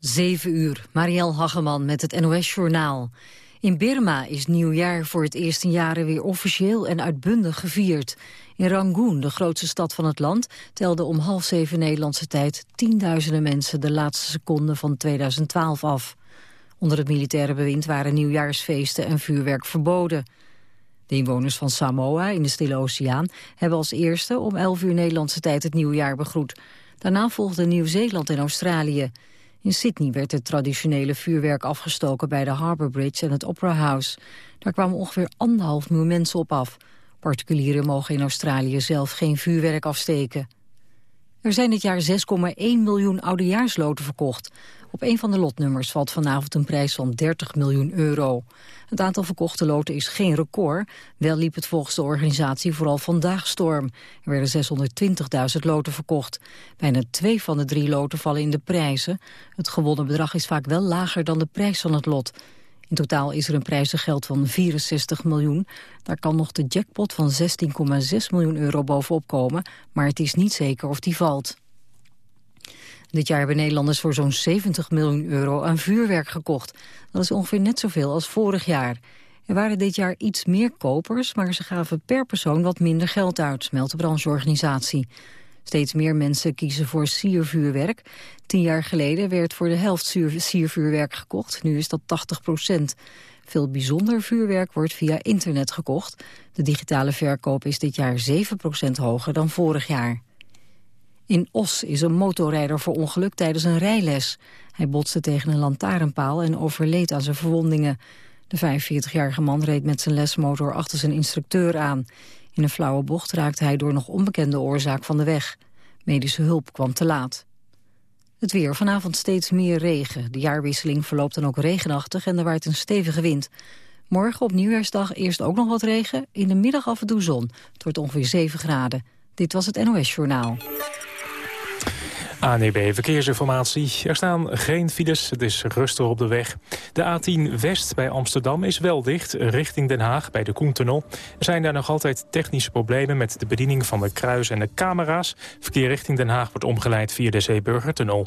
7 uur, Marielle Hageman met het NOS-journaal. In Birma is nieuwjaar voor het eerst in jaren weer officieel en uitbundig gevierd. In Rangoon, de grootste stad van het land, telden om half zeven Nederlandse tijd... tienduizenden mensen de laatste seconden van 2012 af. Onder het militaire bewind waren nieuwjaarsfeesten en vuurwerk verboden. De inwoners van Samoa in de Stille Oceaan hebben als eerste om 11 uur Nederlandse tijd het nieuwjaar begroet. Daarna volgden Nieuw-Zeeland en Australië. In Sydney werd het traditionele vuurwerk afgestoken bij de Harbour Bridge en het Opera House. Daar kwamen ongeveer anderhalf miljoen mensen op af. Particulieren mogen in Australië zelf geen vuurwerk afsteken. Er zijn dit jaar 6,1 miljoen oudejaarsloten verkocht. Op een van de lotnummers valt vanavond een prijs van 30 miljoen euro. Het aantal verkochte loten is geen record. Wel liep het volgens de organisatie vooral vandaag storm. Er werden 620.000 loten verkocht. Bijna twee van de drie loten vallen in de prijzen. Het gewonnen bedrag is vaak wel lager dan de prijs van het lot. In totaal is er een prijzengeld van 64 miljoen. Daar kan nog de jackpot van 16,6 miljoen euro bovenop komen... maar het is niet zeker of die valt. Dit jaar hebben Nederlanders voor zo'n 70 miljoen euro aan vuurwerk gekocht. Dat is ongeveer net zoveel als vorig jaar. Er waren dit jaar iets meer kopers, maar ze gaven per persoon wat minder geld uit, meldt de brancheorganisatie. Steeds meer mensen kiezen voor siervuurwerk. Tien jaar geleden werd voor de helft siervuurwerk gekocht, nu is dat 80 procent. Veel bijzonder vuurwerk wordt via internet gekocht. De digitale verkoop is dit jaar 7 procent hoger dan vorig jaar. In Os is een motorrijder verongelukt tijdens een rijles. Hij botste tegen een lantaarnpaal en overleed aan zijn verwondingen. De 45-jarige man reed met zijn lesmotor achter zijn instructeur aan. In een flauwe bocht raakte hij door nog onbekende oorzaak van de weg. Medische hulp kwam te laat. Het weer. Vanavond steeds meer regen. De jaarwisseling verloopt dan ook regenachtig en er waait een stevige wind. Morgen op nieuwjaarsdag eerst ook nog wat regen. In de middag af en toe zon. Het wordt ongeveer 7 graden. Dit was het NOS Journaal. ANEB Verkeersinformatie. Er staan geen files, het is rustig op de weg. De A10 West bij Amsterdam is wel dicht, richting Den Haag bij de Koentunnel. Er zijn daar nog altijd technische problemen met de bediening van de kruis en de camera's. Verkeer richting Den Haag wordt omgeleid via de Zeeburgertunnel.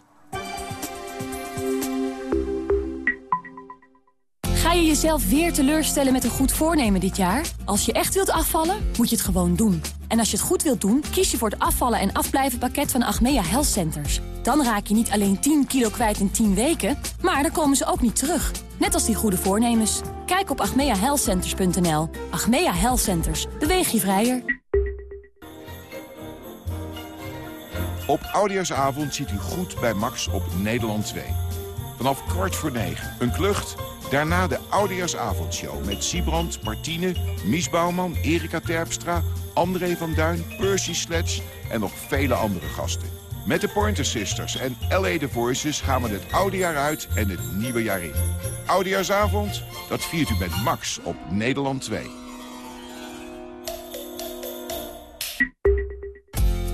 Jezelf weer teleurstellen met een goed voornemen dit jaar? Als je echt wilt afvallen, moet je het gewoon doen. En als je het goed wilt doen, kies je voor het afvallen en afblijven pakket van Achmea Health Centers. Dan raak je niet alleen 10 kilo kwijt in 10 weken, maar dan komen ze ook niet terug. Net als die goede voornemens. Kijk op achmeahealthcenters.nl. Achmea Health Centers. Beweeg je vrijer. Op Oudejaarsavond ziet u goed bij Max op Nederland 2. Vanaf kwart voor negen. Een klucht Daarna de Oudejaarsavondshow met Siebrand, Martine, Mies Bouwman, Erika Terpstra, André van Duin, Percy Sledge en nog vele andere gasten. Met de Pointer Sisters en L.A. The Voices gaan we het oude jaar uit en het nieuwe jaar in. Oudejaarsavond, dat viert u met Max op Nederland 2.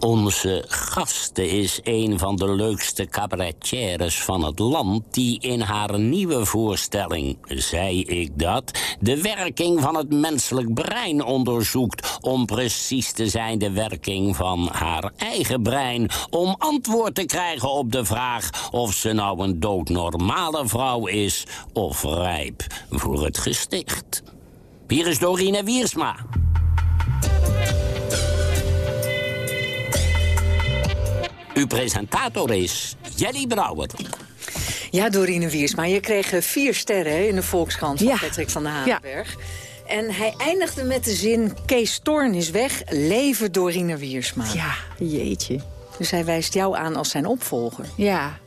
Onze gasten is een van de leukste cabaretières van het land... die in haar nieuwe voorstelling, zei ik dat... de werking van het menselijk brein onderzoekt... om precies te zijn de werking van haar eigen brein... om antwoord te krijgen op de vraag of ze nou een doodnormale vrouw is... of rijp voor het gesticht. Hier is Dorine Wiersma. Uw presentator is Jelly Brouwer. Ja, Dorine Wiersma, je kreeg vier sterren in de Volkskrant van Patrick van den Hagenberg. En hij eindigde met de zin... Kees Storn is weg, leven Dorine Wiersma. Ja, jeetje. Dus hij wijst jou aan als zijn opvolger. Ja.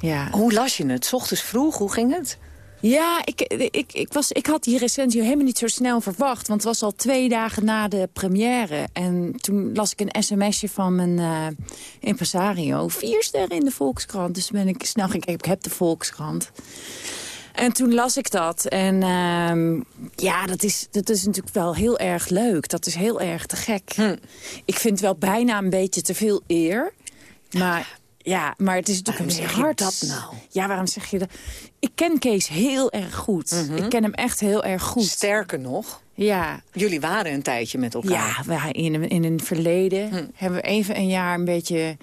Ja. Hoe las je het? 's ochtends vroeg, hoe ging het? Ja, ik, ik, ik, was, ik had die recensie helemaal niet zo snel verwacht. Want het was al twee dagen na de première. En toen las ik een sms'je van mijn uh, impresario. Vier sterren in de Volkskrant. Dus ben ik snel gekeken. Ik heb de Volkskrant. En toen las ik dat. En uh, ja, dat is, dat is natuurlijk wel heel erg leuk. Dat is heel erg te gek. Hm. Ik vind wel bijna een beetje te veel eer. Maar ja, maar het is natuurlijk waarom zeg hard. dat nou? Ja, waarom zeg je dat? Ik ken Kees heel erg goed. Mhm. Ik ken hem echt heel erg goed. Sterker nog, ja. jullie waren een tijdje met elkaar. Ja, in, in een verleden hm. hebben we even een jaar een beetje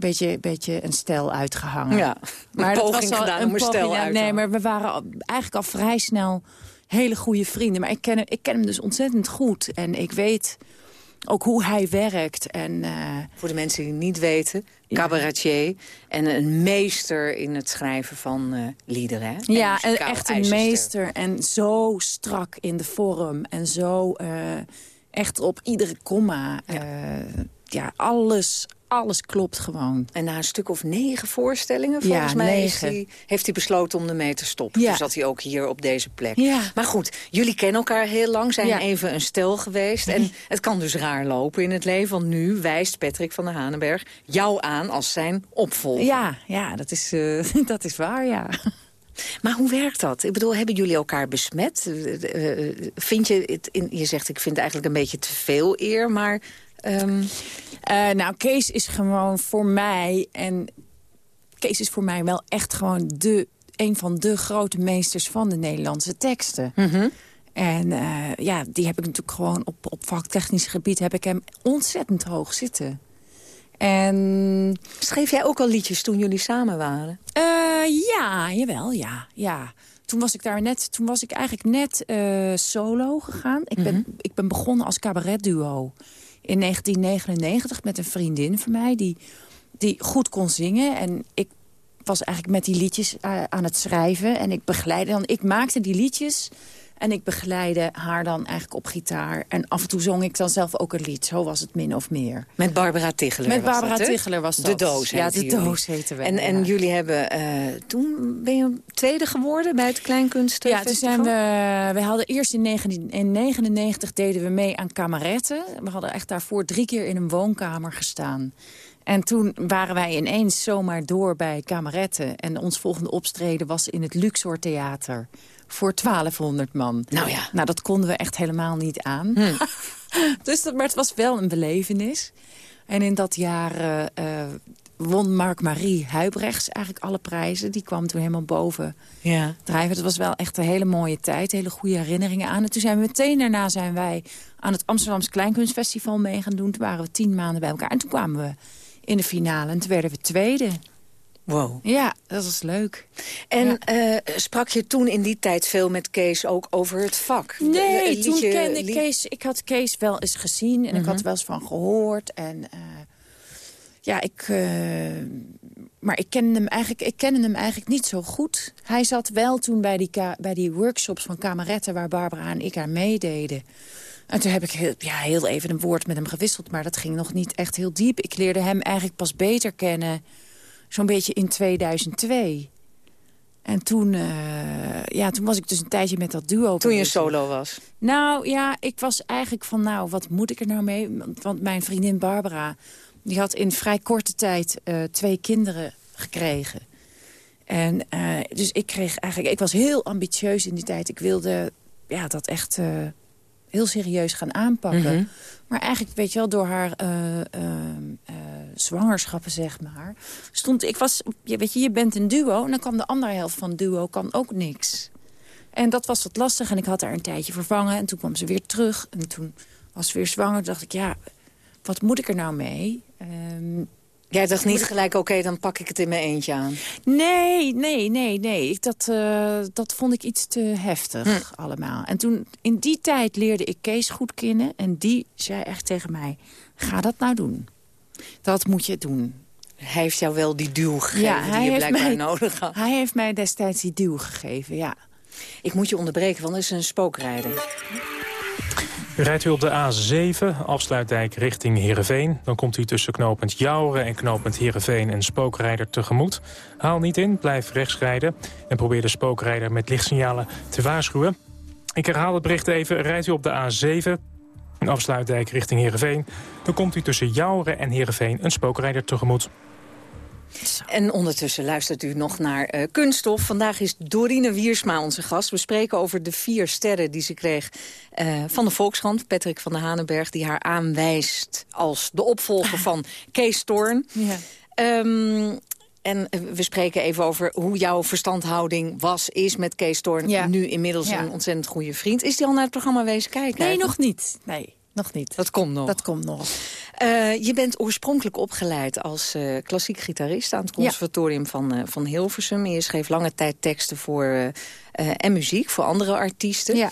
beetje, beetje een stel uitgehangen. Ja, maar dat was al gedaan een, een stel uit. Nee, maar we waren eigenlijk al vrij snel hele goede vrienden. Maar ik ken, ik ken hem dus ontzettend goed. En ik weet ook hoe hij werkt. En, uh, Voor de mensen die niet weten, cabaretier en een meester in het schrijven van uh, liederen. Hè? Ja, en echt een meester en zo strak in de vorm en zo uh, echt op iedere komma. Ja. ja, alles, alles klopt gewoon. En na een stuk of negen voorstellingen, volgens mij, heeft hij besloten om ermee te stoppen. Ja. Toen zat hij ook hier op deze plek. Ja. Maar goed, jullie kennen elkaar heel lang, zijn even een stel geweest. En het kan dus raar lopen in het leven, want nu wijst Patrick van der Hanenberg jou aan als zijn opvolger. Ja, ja dat, is, uh, dat is waar, ja. Maar hoe werkt dat? Ik bedoel, hebben jullie elkaar besmet? Uh, vind je het, in, je zegt ik vind eigenlijk een beetje te veel eer, maar Um... Uh, nou, Kees is gewoon voor mij... en Kees is voor mij wel echt gewoon de, een van de grote meesters van de Nederlandse teksten. Mm -hmm. En uh, ja, die heb ik natuurlijk gewoon op, op vaktechnisch gebied... heb ik hem ontzettend hoog zitten. En... Schreef jij ook al liedjes toen jullie samen waren? Uh, ja, jawel, ja, ja. Toen was ik daar net, toen was ik eigenlijk net uh, solo gegaan. Ik ben, mm -hmm. ik ben begonnen als cabaretduo in 1999 met een vriendin van mij... die, die goed kon zingen. En ik was eigenlijk met die liedjes uh, aan het schrijven. En ik begeleidde dan... Ik maakte die liedjes en ik begeleidde haar dan eigenlijk op gitaar. En af en toe zong ik dan zelf ook een lied. Zo was het min of meer. Met Barbara Ticheler Met was Barbara dat, Ticheler was dat. De Doos Ja, De. Doos heten we. En, ja. en jullie hebben... Uh, toen ben je tweede geworden bij het Kleinkunstfestival? Ja, toen zijn we... We hadden eerst in 1999 deden we mee aan kameretten. We hadden echt daarvoor drie keer in een woonkamer gestaan. En toen waren wij ineens zomaar door bij kameretten. En ons volgende optreden was in het Luxor Theater voor 1200 man. Nou ja. Nou, dat konden we echt helemaal niet aan. Hm. dus dat, maar het was wel een belevenis. En in dat jaar uh, uh, won Mark-Marie Huibrechts eigenlijk alle prijzen. Die kwam toen helemaal boven ja. drijven. Het was wel echt een hele mooie tijd. Hele goede herinneringen aan. En toen zijn we meteen daarna zijn wij aan het Amsterdamse Kleinkunstfestival mee gaan doen. Toen waren we tien maanden bij elkaar. En toen kwamen we in de finale en toen werden we tweede. Wow. Ja, dat was leuk. En ja. uh, sprak je toen in die tijd veel met Kees ook over het vak? Nee, de, toen kende ik Kees... Ik had Kees wel eens gezien en mm -hmm. ik had wel eens van gehoord. En uh, ja, ik... Uh, maar ik kende, hem eigenlijk, ik kende hem eigenlijk niet zo goed. Hij zat wel toen bij die, bij die workshops van kameretten... waar Barbara en ik aan meededen. En toen heb ik heel, ja, heel even een woord met hem gewisseld... maar dat ging nog niet echt heel diep. Ik leerde hem eigenlijk pas beter kennen zo'n beetje in 2002. En toen, uh, ja, toen was ik dus een tijdje met dat duo. Toen je solo was? Nou ja, ik was eigenlijk van, nou, wat moet ik er nou mee? Want mijn vriendin Barbara, die had in vrij korte tijd uh, twee kinderen gekregen. En uh, dus ik kreeg eigenlijk, ik was heel ambitieus in die tijd. Ik wilde ja, dat echt heel serieus gaan aanpakken. Mhm. Mm -hmm. Maar eigenlijk, weet je wel, door haar uh, zwangerschappen, zeg maar... stond ik was, weet je, je bent een duo... en dan kan de andere helft van het duo kan ook niks. En dat was wat lastig en ik had haar een tijdje vervangen... en toen kwam ze weer terug en toen was ze weer zwanger. Toen dacht ik, ja, wat moet ik er nou mee? Um, Jij dacht niet gelijk, oké, okay, dan pak ik het in mijn eentje aan. Nee, nee, nee, nee. Ik, dat, uh, dat vond ik iets te heftig hm. allemaal. En toen, in die tijd leerde ik Kees goed kennen. En die zei echt tegen mij, ga dat nou doen. Dat moet je doen. Hij heeft jou wel die duw gegeven ja, die je blijkbaar mij, nodig had. Hij heeft mij destijds die duw gegeven, ja. Ik moet je onderbreken, want er is een spookrijder. Rijdt u op de A7, afsluitdijk richting Heerenveen... dan komt u tussen knooppunt Jouren en knooppunt Heerenveen... een spookrijder tegemoet. Haal niet in, blijf rechts rijden... en probeer de spookrijder met lichtsignalen te waarschuwen. Ik herhaal het bericht even. Rijdt u op de A7, een afsluitdijk richting Heerenveen... dan komt u tussen Jouren en Heerenveen een spookrijder tegemoet. En ondertussen luistert u nog naar uh, Kunststof. Vandaag is Dorine Wiersma onze gast. We spreken over de vier sterren die ze kreeg uh, van de Volkskrant. Patrick van der Hanenberg, die haar aanwijst als de opvolger van Kees Toorn. Ja. Um, en eh, we spreken even over hoe jouw verstandhouding was, is met Kees Toorn. Ja. Nu inmiddels ja. een ontzettend goede vriend. Is die al naar het programma wezen kijken? Nee, nog niet. Nee, nog niet. Dat komt nog. Dat komt nog. Uh, je bent oorspronkelijk opgeleid als uh, klassiek gitarist... aan het conservatorium ja. van, uh, van Hilversum. Je schreef lange tijd teksten voor, en muziek voor andere artiesten. Ja.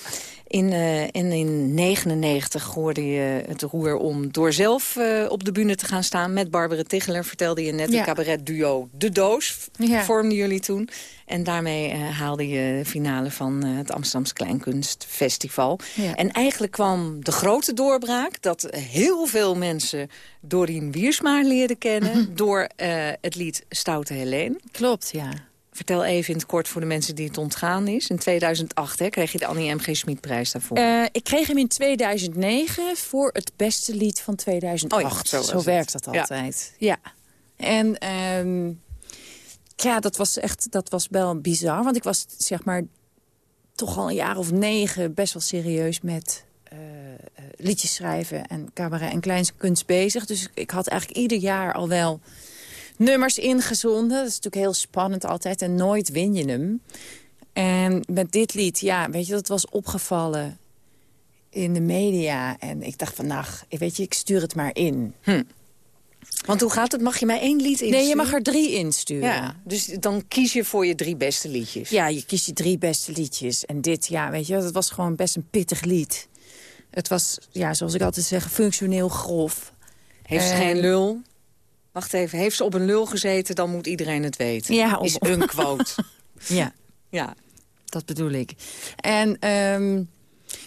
In, uh, in, in 99 hoorde je het roer om door zelf uh, op de bühne te gaan staan... met Barbara Ticheler, vertelde je net, ja. cabaret duo De Doos ja. vormden jullie toen. En daarmee uh, haalde je de finale van het Amsterdamse Kleinkunstfestival. Ja. En eigenlijk kwam de grote doorbraak... dat heel veel mensen Dorien Wiersma leerden kennen... -hmm. door het lied Stoute Helene. Klopt, ja. Vertel even in het kort voor de mensen die het ontgaan is. In 2008 hè, kreeg je de Annie M. G. Smitprijs daarvoor. Uh, ik kreeg hem in 2009 voor het beste lied van 2008. Oh ja, zo, zo werkt dat altijd. Ja. ja. En um, ja, dat was echt dat was wel bizar. Want ik was zeg maar toch al een jaar of negen best wel serieus met uh, liedjes schrijven en cabaret en kleinkunst bezig. Dus ik had eigenlijk ieder jaar al wel nummers ingezonden. Dat is natuurlijk heel spannend altijd en nooit win je hem. En met dit lied, ja, weet je, dat was opgevallen in de media. En ik dacht van, weet je, ik stuur het maar in. Hm. Want hoe gaat het? Mag je mij één lied insturen? Nee, je mag er drie insturen. Ja, dus dan kies je voor je drie beste liedjes. Ja, je kiest je drie beste liedjes. En dit, ja, weet je, dat was gewoon best een pittig lied. Het was, ja, zoals ik altijd zeg, functioneel grof. Heeft en... geen lul? Wacht even, heeft ze op een lul gezeten, dan moet iedereen het weten. Ja, op... Is een quote. ja. ja, dat bedoel ik. En um,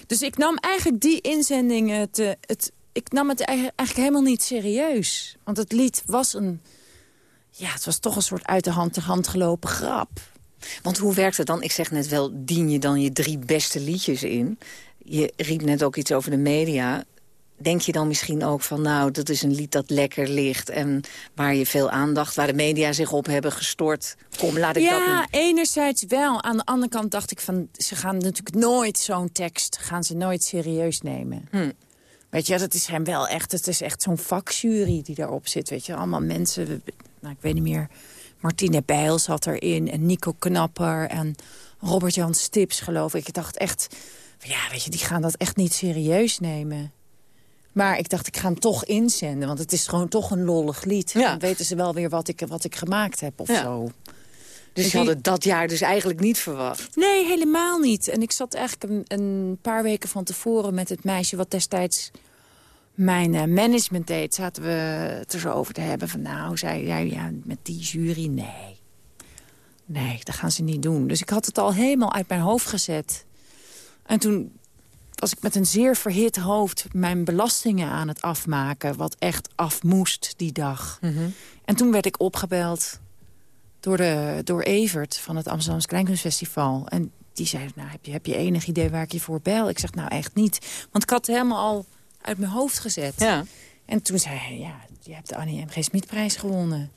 dus ik nam eigenlijk die inzendingen te, het, ik nam het eigenlijk helemaal niet serieus. Want het lied was een... Ja, het was toch een soort uit de hand, de hand gelopen grap. Want hoe werkt het dan? Ik zeg net wel, dien je dan je drie beste liedjes in? Je riep net ook iets over de media denk je dan misschien ook van... nou, dat is een lied dat lekker ligt... en waar je veel aandacht, waar de media zich op hebben gestort. Kom, laat ik ja, dat Ja, enerzijds wel. Aan de andere kant dacht ik van... ze gaan natuurlijk nooit zo'n tekst... gaan ze nooit serieus nemen. Hm. Weet je, dat is hem wel echt... het is echt zo'n vakjury die daarop zit. Weet je, allemaal mensen... Nou, ik weet niet meer... Martine Bijl zat erin en Nico Knapper en Robert-Jan Stips, geloof ik. Ik dacht echt, ja, weet je, die gaan dat echt niet serieus nemen. Maar ik dacht, ik ga hem toch inzenden. Want het is gewoon toch een lollig lied. Ja. Dan weten ze wel weer wat ik, wat ik gemaakt heb of ja. zo. Dus je had het dat jaar dus eigenlijk niet verwacht? Nee, helemaal niet. En ik zat eigenlijk een, een paar weken van tevoren met het meisje... wat destijds mijn uh, management deed. Zaten we het er zo over te hebben. Van nou, zei jij ja, met die jury, nee. Nee, dat gaan ze niet doen. Dus ik had het al helemaal uit mijn hoofd gezet. En toen was ik met een zeer verhit hoofd mijn belastingen aan het afmaken... wat echt af moest die dag. Mm -hmm. En toen werd ik opgebeld door, de, door Evert van het Amsterdamse Kleinkunstfestival. En die zei, nou, heb je, heb je enig idee waar ik je voor bel? Ik zeg, nou, echt niet. Want ik had het helemaal al uit mijn hoofd gezet. Ja. En toen zei hij, ja, je hebt de Annie M.G. Smitprijs gewonnen.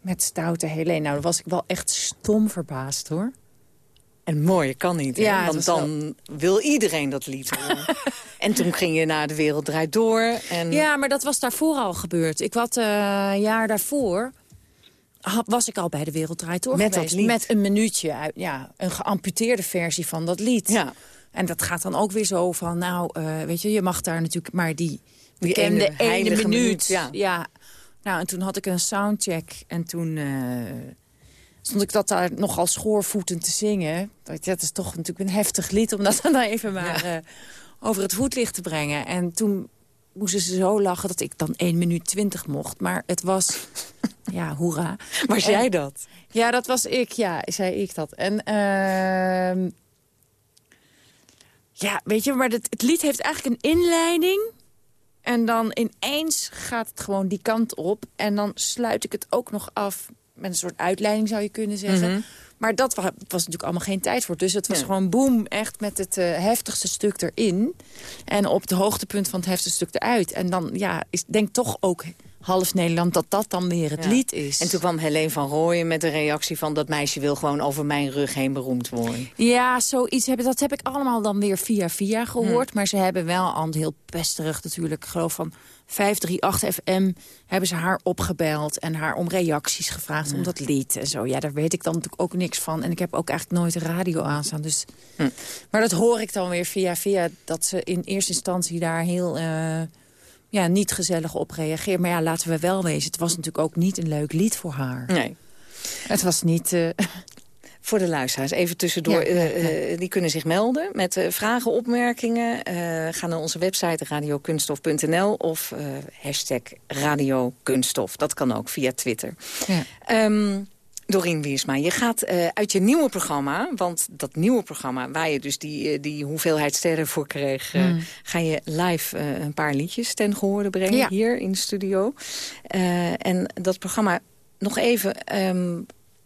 Met Stoute Helene. Nou, dan was ik wel echt stom verbaasd, hoor. En mooi, kan niet. Ja, Want dan wil iedereen dat lied horen. en toen ging je naar De Wereld Draait Door. En... Ja, maar dat was daarvoor al gebeurd. Ik had uh, een jaar daarvoor... was ik al bij De Wereld Draait Door met geweest. Dat lied. Met een minuutje. Uit, ja, een geamputeerde versie van dat lied. Ja. En dat gaat dan ook weer zo van... Nou, uh, weet je, je mag daar natuurlijk maar die... Die ene, ene minuut. minuut ja. ja. Nou, en toen had ik een soundcheck. En toen... Uh, stond ik dat daar nogal schoorvoetend te zingen. Dat is toch natuurlijk een heftig lied om dat dan even maar uh, over het voetlicht te brengen. En toen moesten ze zo lachen dat ik dan 1 minuut 20 mocht. Maar het was, ja, hoera. Was en, jij dat? Ja, dat was ik, ja, zei ik dat. En uh, Ja, weet je, maar het, het lied heeft eigenlijk een inleiding... en dan ineens gaat het gewoon die kant op... en dan sluit ik het ook nog af met een soort uitleiding, zou je kunnen zeggen... Mhm. Maar dat was, was natuurlijk allemaal geen tijd voor. Dus het was gewoon boem, echt met het eh, heftigste stuk erin. En op het hoogtepunt van het heftigste stuk eruit. En dan, ja, is, denk toch ook half Nederland dat dat dan weer het Ja. lied is. En toen kwam Helene van Rooyen met de reactie van... dat meisje wil gewoon over mijn rug heen beroemd worden. Ja, zoiets hebben. Dat heb ik allemaal dan weer via via gehoord. Maar ze hebben wel al heel pesterig natuurlijk. Geloof van 538 FM hebben ze haar opgebeld... en haar om reacties gevraagd om dat lied en zo. Ja, daar weet ik dan natuurlijk ook niks van. En ik heb ook eigenlijk nooit de radio aanstaan. Dus... Maar dat hoor ik dan weer via via... dat ze in eerste instantie daar heel... eh, ja, niet gezellig op reageert. Maar ja, laten we wel wezen. Het was natuurlijk ook niet een leuk lied voor haar. Nee. Het was niet... eh, Voor de luisteraars, even tussendoor. Ja, ja, eh, eh, die kunnen zich melden met eh, vragen, opmerkingen. Ga naar onze website radiokunstof.nl of hashtag radiokunststof. Dat kan ook via Twitter. ja. Ehm Dorien Wiersma, je gaat uit je nieuwe programma... want dat nieuwe programma waar je dus die, die hoeveelheid sterren voor kreeg... eh, ga je live een paar liedjes ten gehoorde brengen Ja. hier in de studio. En dat programma, nog even, ehm,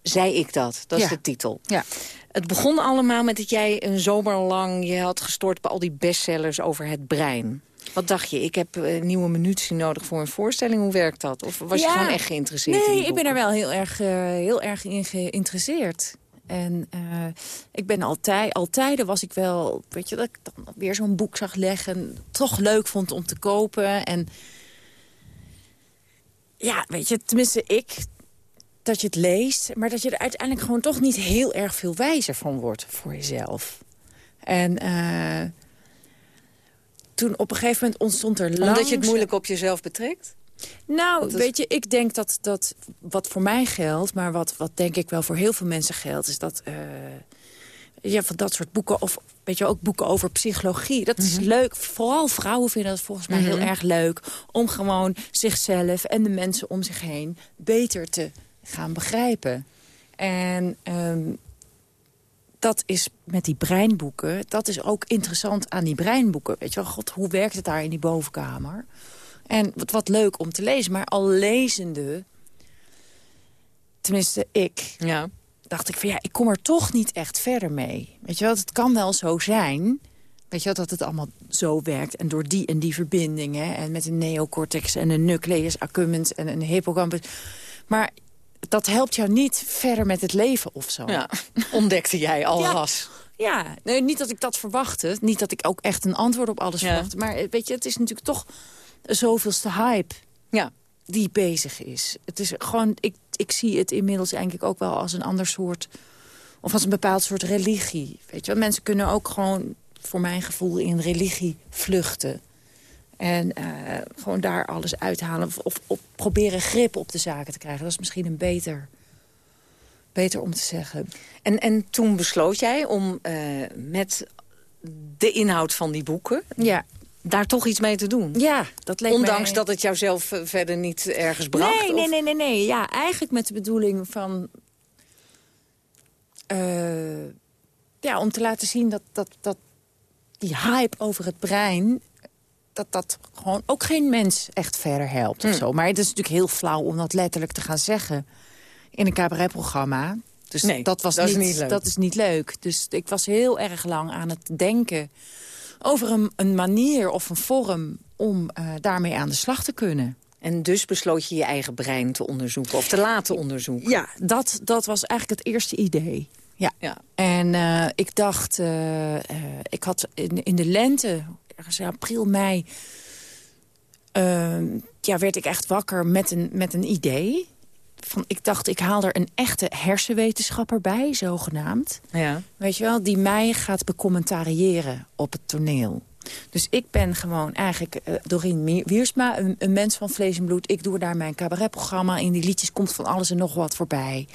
zei ik dat. Dat is de titel. Ja. Het begon allemaal met dat jij een zomer lang je had gestort... bij al die bestsellers over het brein. Wat dacht je? Ik heb eh, nieuwe munitie nodig voor een voorstelling. Hoe werkt dat? Of was je gewoon echt geïnteresseerd in Nee, die ik ben er wel heel erg, eh, heel erg in geïnteresseerd. En eh, ik ben altijd, altijd was ik wel, weet je, dat ik dan weer zo'n boek zag leggen. en Toch leuk vond om te kopen. En ja, weet je, tenminste ik, dat je het leest. Maar dat je er uiteindelijk gewoon toch niet heel erg veel wijzer van wordt voor jezelf. En eh, toen op een gegeven moment ontstond er Omdat je het moeilijk op jezelf betrekt? nou, is- weet je, ik denk dat, dat wat voor mij geldt... maar wat, wat denk ik wel voor heel veel mensen geldt... is dat, eh, ja, van dat soort boeken... of weet je, ook boeken over psychologie. Dat is leuk. Vooral vrouwen vinden dat volgens mij heel erg leuk... om gewoon zichzelf en de mensen om zich heen... beter te gaan begrijpen. En ehm, dat is met die breinboeken... dat is ook interessant aan die breinboeken. Weet je wel, god, hoe werkt het daar in die bovenkamer... En wat, wat leuk om te lezen. Maar al lezende, tenminste ik, Ja. dacht ik van ja, ik kom er toch niet echt verder mee. Weet je wel, het kan wel zo zijn. Weet je wel, dat het allemaal zo werkt. En door die en die verbindingen. En met een neocortex en een nucleus accumbens en een hippocampus. Maar dat helpt jou niet verder met het leven of zo. ja. Ontdekte jij al Ja. Ja, nee, niet dat ik dat verwachtte. Niet dat ik ook echt een antwoord op alles Ja. verwachtte. Maar eh, weet je, het is natuurlijk toch zoveelste hype Ja. die bezig is. Het is gewoon, ik, ik zie het inmiddels eigenlijk ook wel als een ander soort... of als een bepaald soort religie. Weet je? Mensen kunnen ook gewoon, voor mijn gevoel, in religie vluchten. En eh, gewoon daar alles uithalen. Of, of, of proberen grip op de zaken te krijgen. Dat is misschien een beter, beter om te zeggen. En, en toen besloot jij om eh, met de inhoud van die boeken... Ja, daar toch iets mee te doen? ja dat leek Ondanks mij... dat het jouzelf eh, verder niet ergens bracht? Nee, nee, of- nee, nee, nee. Ja, eigenlijk met de bedoeling van... ja, om te laten zien dat, dat, dat die hype over het brein... dat dat gewoon ook geen mens echt verder helpt of zo. Maar het is natuurlijk heel flauw om dat letterlijk te gaan zeggen... in een cabaretprogramma. Dus Nee, dat, was dat is niet, niet leuk. dat is niet leuk. Dus ik was heel erg lang aan het denken... over een, een manier of een vorm om eh, daarmee aan de slag te kunnen. En dus besloot je je eigen brein te onderzoeken of te laten onderzoeken? Ja, dat, dat was eigenlijk het eerste idee. Ja. Ja. En eh, ik dacht, eh, ik had in, in de lente, ergens in april, mei... eh, ja, werd ik echt wakker met een, met een idee. Van, ik dacht, ik haal er een echte hersenwetenschapper bij, zogenaamd. Ja. Weet je wel, die mij gaat becommentariëren op het toneel. Dus ik ben gewoon eigenlijk eh Doreen Wiersma, een, een mens van vlees en bloed. Ik doe daar mijn cabaretprogramma. In die liedjes komt van alles en nog wat voorbij.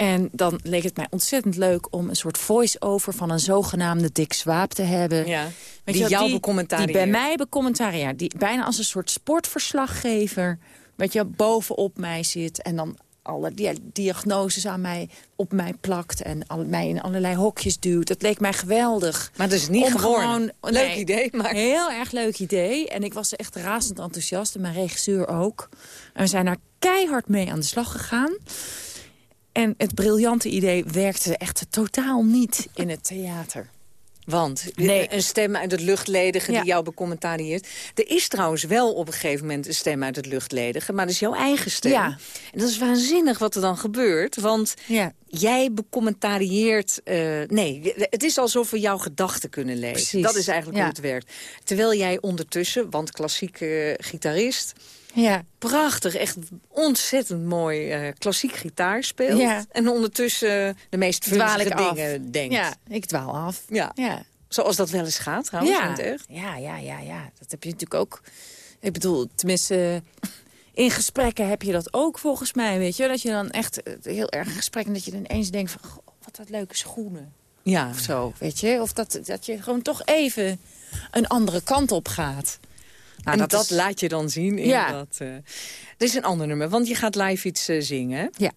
En dan leek het mij ontzettend leuk om een soort voice-over... van een zogenaamde Dick Swaap te hebben. Ja. Die wel, jou Die becommentarieert. bij mij becommentarieert. Die bijna als een soort sportverslaggever... weet je, bovenop mij zit. En dan alle diagnoses aan mij, op mij plakt... en al, mij in allerlei hokjes duwt. Dat leek mij geweldig. Maar dat is niet gewoon een leuk idee. Maar... Heel erg leuk idee. En ik was echt razend enthousiast. En mijn regisseur ook. En we zijn daar keihard mee aan de slag gegaan. En het briljante idee werkte echt totaal niet in het theater. Want nee. een stem uit het luchtledige die jou becommentarieert. Er is trouwens wel op een gegeven moment een stem uit het luchtledige. Maar dat is jouw eigen stem. Ja. En dat is waanzinnig wat er dan gebeurt. Want ja. jij becommentarieert... Uh, nee, het is alsof we jouw gedachten kunnen lezen. Precies. Dat is eigenlijk hoe het werkt. Terwijl jij ondertussen, want klassieke gitarist... Ja. Prachtig, echt ontzettend mooi uh, klassiek gitaar speelt. Ja. En ondertussen de meest vunzige dingen denkt. Ja, ik dwaal af. Ja. ja. Zoals dat wel eens gaat trouwens ja. echt. Ja, ja, ja, ja. Dat heb je natuurlijk ook... Ik bedoel, tenminste... In gesprekken heb je dat ook volgens mij, weet je. Dat je dan echt eh, heel erg in gesprek... en dat je dan ineens denkt van, goh, wat dat leuke schoenen. Ja. Of zo, weet je. Of dat, dat je gewoon toch even een andere kant op gaat. Nou, en dat, laat je dan zien. In ja. dat. Er is een ander nummer, want je gaat live iets uh, zingen. Ja.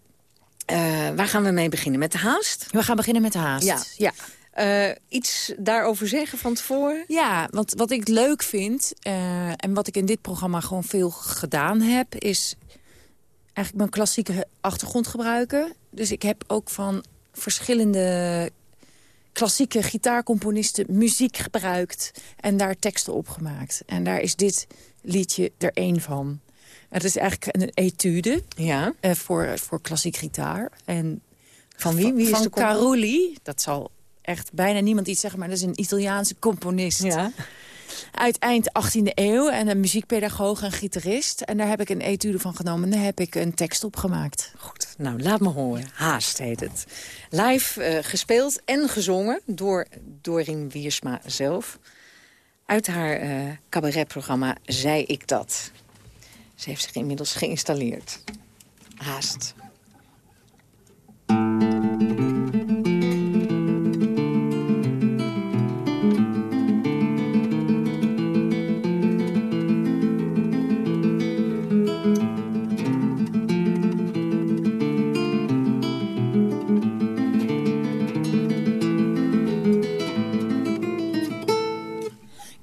Uh, waar gaan we mee beginnen? Met de haast? We gaan beginnen met de haast, ja. ja. Uh, iets daarover zeggen van tevoren? Ja, want wat ik leuk vind... Uh, en wat ik in dit programma gewoon veel gedaan heb... is eigenlijk mijn klassieke achtergrond gebruiken. Dus ik heb ook van verschillende klassieke gitaarcomponisten muziek gebruikt... en daar teksten op gemaakt. En daar is dit liedje er één van. Het is eigenlijk een etude ja. Uh, voor, voor klassiek gitaar. En van wie? wie is van Carulli. Dat zal echt bijna niemand iets zeggen, maar dat is een Italiaanse componist. Ja uit eind 18e eeuw. En een muziekpedagoog en gitarist. En daar heb ik een etude van genomen. En daar heb ik een tekst op gemaakt. Goed, nou laat me horen. Haast heet het. Live uh, gespeeld en gezongen door Dorien Wiersma zelf. Uit haar uh, cabaretprogramma Zei ik dat. Ze heeft zich inmiddels geïnstalleerd. Haast.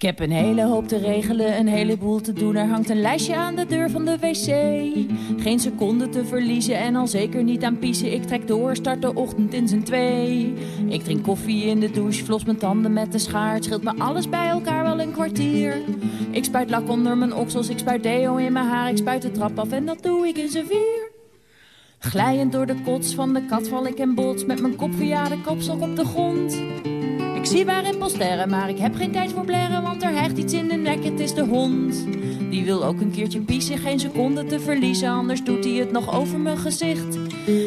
Ik heb een hele hoop te regelen, een heleboel te doen. Er hangt een lijstje aan de deur van de wc. Geen seconde te verliezen en al zeker niet aan piezen. Ik trek door, start de ochtend in zijn twee. Ik drink koffie in de douche, flos mijn tanden met de schaar. Het me alles bij elkaar wel een kwartier. Ik spuit lak onder mijn oksels, ik spuit deo in mijn haar. Ik spuit de trap af en dat doe ik in z'n vier. Glijend door de kots van de kat val ik en bots met mijn kop via de kopstok op de grond. Zie waarin posteren, maar ik heb geen tijd voor blaren, want er hecht iets in de nek, het is de hond. Die wil ook een keertje piezen, geen seconde te verliezen, anders doet hij het nog over mijn gezicht.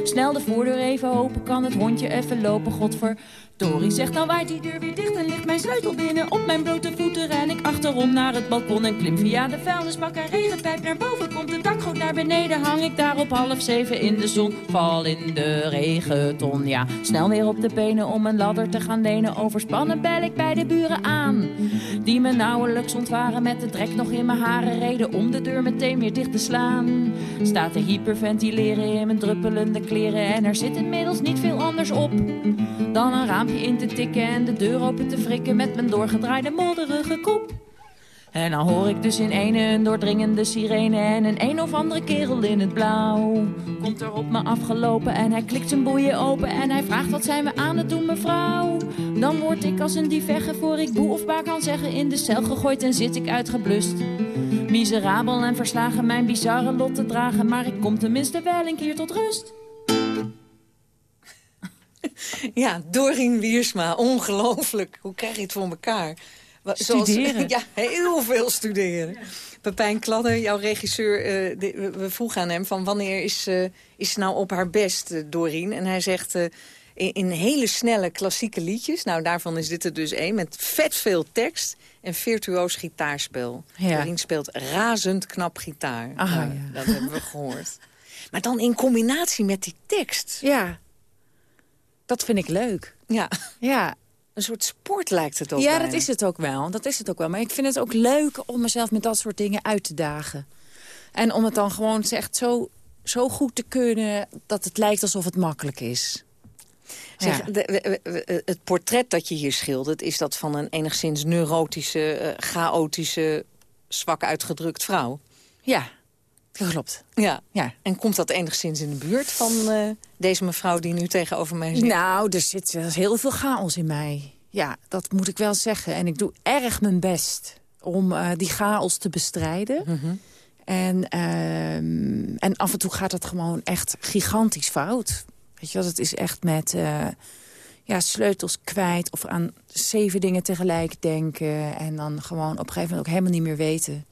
Snel de voordeur even open, kan het hondje even lopen, godver. Tori zegt dan waait die deur weer dicht en ligt mijn sleutel binnen. Op mijn blote voeten ren ik achterom naar het balkon en klim via de vuilnisbak en regenpijp naar boven. Komt het dakgoot naar beneden, hang ik daar op half zeven in de zon. Val in de regenton, ja. Snel weer op de benen om een ladder te gaan lenen. Overspannen bel ik bij de buren aan. Die me nauwelijks ontwaren met de drek nog in mijn haren reden om de deur meteen weer dicht te slaan. Staat te hyperventileren in mijn druppelende kleren en er zit inmiddels niet veel anders op dan een raampje in te tikken en de deur open te frikken met mijn doorgedraaide modderige kop. En dan hoor ik dus in ene een doordringende sirene en een een of andere kerel in het blauw. Komt er op me afgelopen en hij klikt zijn boeien open en hij vraagt wat zijn we aan het doen mevrouw. Dan word ik als een dief voor ik boe of baar kan zeggen in de cel gegooid en zit ik uitgeblust. Miserabel en verslagen mijn bizarre lot te dragen, maar ik kom tenminste wel een keer tot rust. Ja, Dorien Wiersma, ongelooflijk. Hoe krijg je het voor elkaar? Studeren. ja, heel veel studeren. Pepijn Kladder, jouw regisseur, uh, we vroegen aan hem... van wanneer is, uh, is nou op haar best, uh, Dorien? En hij zegt in, in, hele snelle klassieke liedjes... nou, daarvan is dit er dus één, met vet veel tekst... en virtuoos gitaarspel. Ja. Dorien speelt razend knap gitaar. Aha, nou, ja. Dat hebben we gehoord. Maar dan in combinatie met die tekst. Ja, dat vind ik leuk. Ja. Ja. Een soort sport lijkt het ook Ja, dat is het ook wel. Dat is het ook wel. Maar ik vind het ook leuk om mezelf met dat soort dingen uit te dagen. En om het dan gewoon echt zo zo goed te kunnen dat het lijkt alsof het makkelijk is. Zeg, Ja. de- het portret dat je hier schildert... is dat van een enigszins neurotische, eh, chaotische, zwak uitgedrukt vrouw. Ja, klopt. Ja. Ja. En komt dat enigszins in de buurt van eh, deze mevrouw die nu tegenover mij zit? Nou, er zit wel heel veel chaos in mij. Ja, dat moet ik wel zeggen. En ik doe erg mijn best om eh, die chaos te bestrijden. Mhm. En, ehm, en af en toe gaat het gewoon echt gigantisch fout. Weet je wat, het is echt met eh, ja, sleutels kwijt... of aan zeven dingen tegelijk denken... en dan gewoon op een gegeven moment ook helemaal niet meer weten...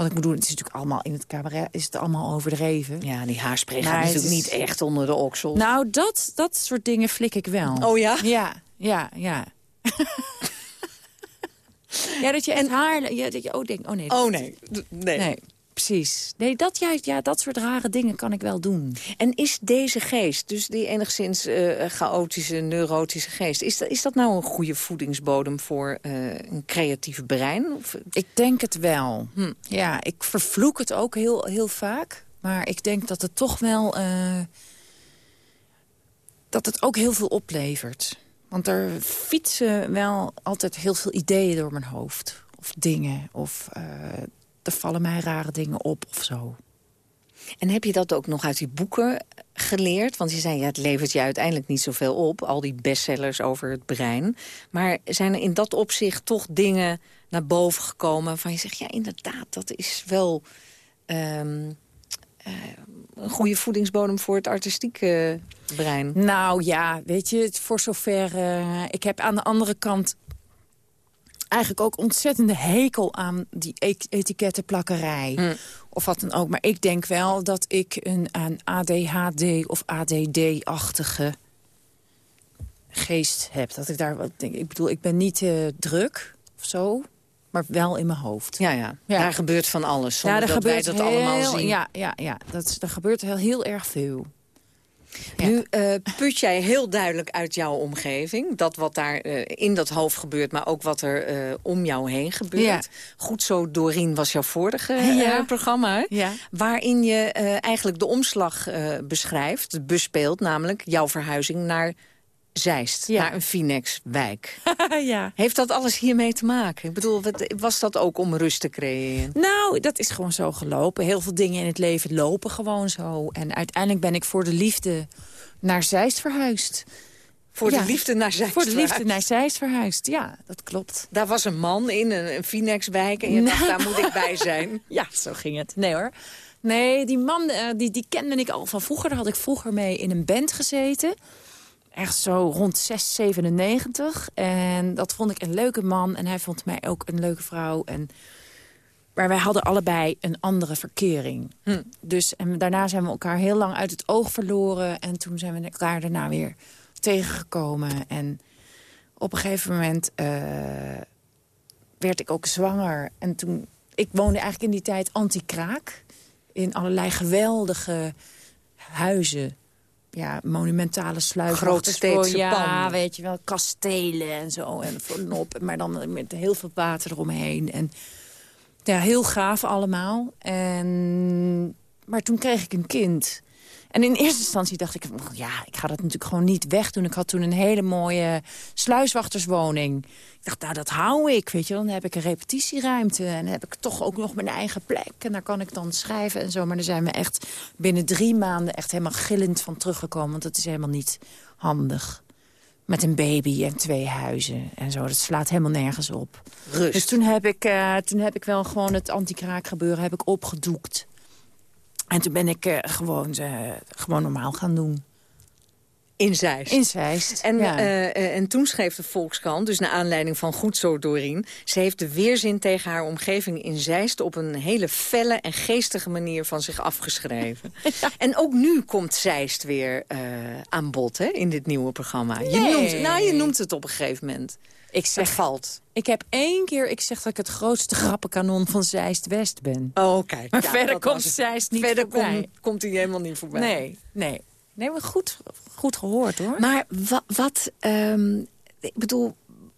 wat ik moet doen. Het is natuurlijk allemaal in het cabaret is het allemaal overdreven. Ja, die haarspray gaat natuurlijk is- niet echt onder de oksel. Nou, dat, dat soort dingen flik ik wel. Oh ja? Ja, ja, ja. ja, dat je het haar... Ja, dat je ook denkt, oh nee. Oh nee. Nee. Nee, precies. Nee, dat, juist, ja, dat soort rare dingen kan ik wel doen. En is deze geest, dus die enigszins eh, chaotische, neurotische geest... Is dat, is dat nou een goede voedingsbodem voor eh, een creatief brein? Of, Ik denk het wel. Hm. Ja, ik vervloek het ook heel, heel vaak. Maar ik denk dat het toch wel... eh, dat het ook heel veel oplevert. Want er fietsen wel altijd heel veel ideeën door mijn hoofd. Of dingen. Of er vallen mij rare dingen op of zo. En heb je dat ook nog uit die boeken geleerd? Want je zei, ja, het levert je uiteindelijk niet zoveel op. Al die bestsellers over het brein. Maar zijn er in dat opzicht toch dingen naar boven gekomen... van je zegt, ja, inderdaad, dat is wel... ehm, eh, een goede voedingsbodem voor het artistieke brein. Nou ja, weet je, voor zover... eh, ik heb aan de andere kant eigenlijk ook ontzettende hekel aan die e- etikettenplakkerij. Hm. Of wat dan ook. Maar ik denk wel dat ik een, een ADHD of ADD-achtige geest heb. Dat ik daar wat denk. Ik bedoel, ik ben niet eh, druk of zo, maar wel in mijn hoofd. Ja, ja, Ja. daar gebeurt van alles. Zonder dat wij dat allemaal zien. Ja, ja, ja. Dat, er gebeurt heel, heel erg veel. Ja. Nu eh, put jij heel duidelijk uit jouw omgeving. Dat wat daar eh, in dat hoofd gebeurt, maar ook wat er eh, om jou heen gebeurt. Ja. Goed zo, Doreen was jouw vorige Ja. programma. Waarin je eigenlijk de omslag beschrijft, bespeelt. Namelijk jouw verhuizing naar Zeist, Ja. naar een Finex-wijk. ja. Heeft dat alles hiermee te maken? Ik bedoel, wat- was dat ook om rust te creëren? Nou, dat is gewoon zo gelopen. Heel veel dingen in het leven lopen gewoon zo. En uiteindelijk ben ik voor de liefde naar Zeist verhuisd. Voor Ja. de liefde naar Zeist. Voor de liefde verhuisd. naar Zeist verhuisd. Ja, dat klopt. Daar was een man in, een, een Finex-wijk. En je dacht, daar moet ik bij zijn. Ja, zo ging het. Nee hoor. Nee, die man eh, die, die kende ik al van vroeger. Daar had ik vroeger mee in een band gezeten. Echt zo rond 6, 97. En dat vond ik een leuke man. En hij vond mij ook een leuke vrouw. En... Maar wij hadden allebei een andere verkering. Hm. Dus en daarna zijn we elkaar heel lang uit het oog verloren. En toen zijn we elkaar daarna weer tegengekomen. En op een gegeven moment eh, werd ik ook zwanger. En toen, ik woonde eigenlijk in die tijd anti-kraak. In allerlei geweldige huizen. Ja, monumentale sluizen. Grote steedse Ja, weet je wel, kastelen en zo. En voorop, maar dan met heel veel water eromheen. En ja, heel gaaf allemaal. En, maar toen kreeg ik een kind. En in eerste instantie dacht ik, ja, ik ga dat natuurlijk gewoon niet wegdoen. Ik had toen een hele mooie sluiswachterswoning. Ik dacht, nou, dat hou ik, weet je. Dan heb ik een repetitieruimte en dan heb ik toch ook nog mijn eigen plek. En daar kan ik dan schrijven en zo. Maar daar zijn we echt binnen drie maanden echt helemaal gillend van teruggekomen. Want dat is helemaal niet handig. Met een baby en twee huizen en zo. Dat slaat helemaal nergens op. Rust. Dus toen heb ik, eh, toen heb ik wel gewoon het anti-kraak gebeuren heb ik opgedoekt. En toen ben ik eh, gewoon, gewoon normaal gaan doen. In Zeist. In Zeist. En, ja. eh, eh, en toen schreef de Volkskrant, dus naar aanleiding van Goed Zo Doreen... ze heeft de weerzin tegen haar omgeving in Zeist... op een hele felle en geestige manier van zich afgeschreven. En ook nu komt Zeist weer aan bod hè, in dit nieuwe programma. Je, Nee. noemt, nou, je noemt het op een gegeven moment. Ik Het zeg, valt. ik heb één keer, ik zeg dat ik het grootste grappenkanon van Zeist-West ben. Oh, kijk. Maar Ja, verder komt. Zeist niet Verder voorbij. komt, komt hij helemaal niet voorbij. Nee, nee. Nee, maar goed, goed gehoord hoor. Maar wa- wat, ehm, ik bedoel,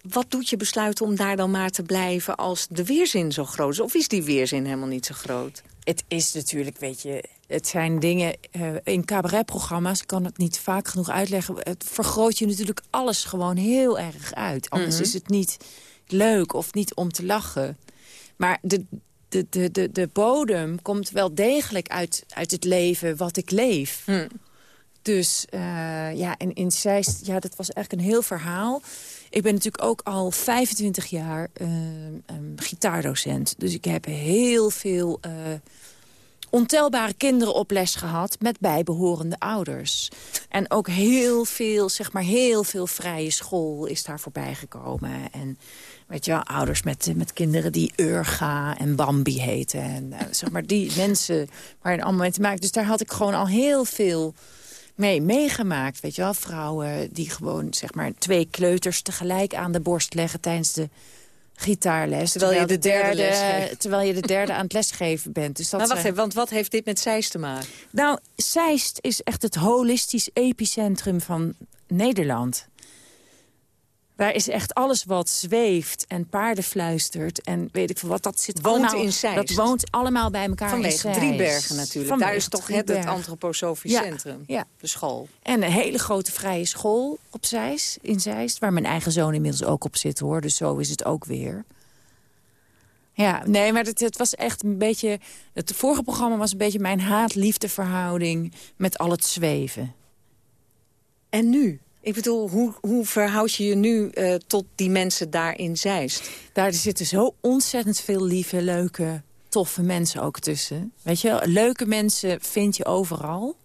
wat doet je besluiten om daar dan maar te blijven als de weerzin zo groot is? Of is die weerzin helemaal niet zo groot? het is natuurlijk, weet je... Het zijn dingen... Uh, in cabaretprogramma's, ik kan het niet vaak genoeg uitleggen... het vergroot je natuurlijk alles gewoon heel erg uit. Anders mhm. is het niet leuk of niet om te lachen. Maar de, de, de, de, de bodem komt wel degelijk uit, uit het leven wat ik leef. Hm. Dus uh, ja, en in Zeist, ja, dat was eigenlijk een heel verhaal. Ik ben natuurlijk ook al 25 jaar uh, um, gitaardocent. Dus ik heb heel veel uh, ontelbare kinderen op les gehad... met bijbehorende ouders. En ook heel veel, zeg maar, heel veel vrije school is daar voorbij gekomen. En weet je wel, ouders met, met kinderen die Urga en Bambi heten. En zeg maar, die mensen waar je allemaal mee te maken. Dus daar had ik gewoon al heel veel mee meegemaakt. Weet je wel, vrouwen die gewoon zeg maar twee kleuters tegelijk aan de borst leggen tijdens de gitaarles. Terwijl, je de derde, terwijl je de derde aan het lesgeven bent. Dus dat nou, wacht even, want wat heeft dit met Zeist te maken? Nou, Zeist is echt het holistisch epicentrum van Nederland. Daar is echt alles wat zweeft en paarden fluistert en weet ik veel wat. Dat zit woont allemaal, in Zeist. Dat woont allemaal bij elkaar Vanwege in Driebergen natuurlijk. Vanwege Daar is toch het, het antroposofisch ja, centrum, ja. de school. En een hele grote vrije school op Zeist, in Zeist... waar mijn eigen zoon inmiddels ook op zit, hoor. Dus zo is het ook weer. Ja, nee, maar het, het, was echt een beetje... Het vorige programma was een beetje mijn haat-liefde verhouding... met al het zweven. En nu? Ik bedoel, hoe, hoe verhoud je je nu uh, tot die mensen daar in Zeist? Daar zitten zo ontzettend veel lieve, leuke, toffe mensen ook tussen. Weet je, leuke mensen vind je overal.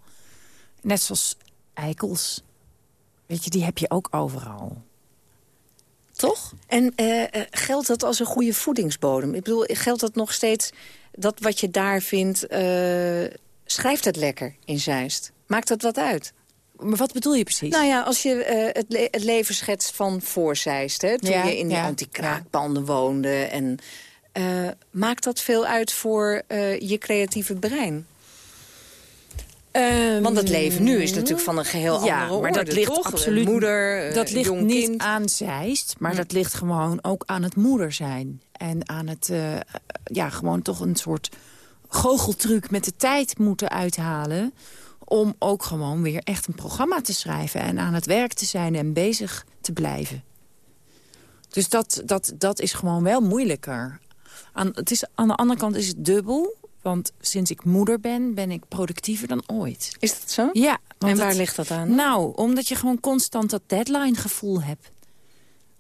Net zoals eikels. Weet je, die heb je ook overal. Toch? En uh, geldt dat als een goede voedingsbodem? Ik bedoel, geldt dat nog steeds... dat wat je daar vindt, uh, schrijft het lekker in Zeist? Maakt dat wat uit? Maar wat bedoel je precies? Nou ja, als je uh, het, le het, leven schetst van Voorzeist... Hè, toen je in die anti-kraakpanden woonde... En, uh, maakt dat veel uit voor uh, je creatieve brein? Um, Want het leven nu is natuurlijk van een geheel ja, andere maar dat ligt absoluut moeder, dat ligt niet kind. aan Zeist, maar hm. dat ligt gewoon ook aan het moeder zijn en aan het ja gewoon toch een soort goocheltruc met de tijd moeten uithalen om ook gewoon weer echt een programma te schrijven... en aan het werk te zijn en bezig te blijven. Dus dat, dat, dat is gewoon wel moeilijker. Aan, het is, aan de andere kant is het dubbel. Want sinds ik moeder ben, ben ik productiever dan ooit. Is dat zo? Ja. En waar ligt dat aan? Nou, omdat je gewoon constant dat deadline gevoel hebt.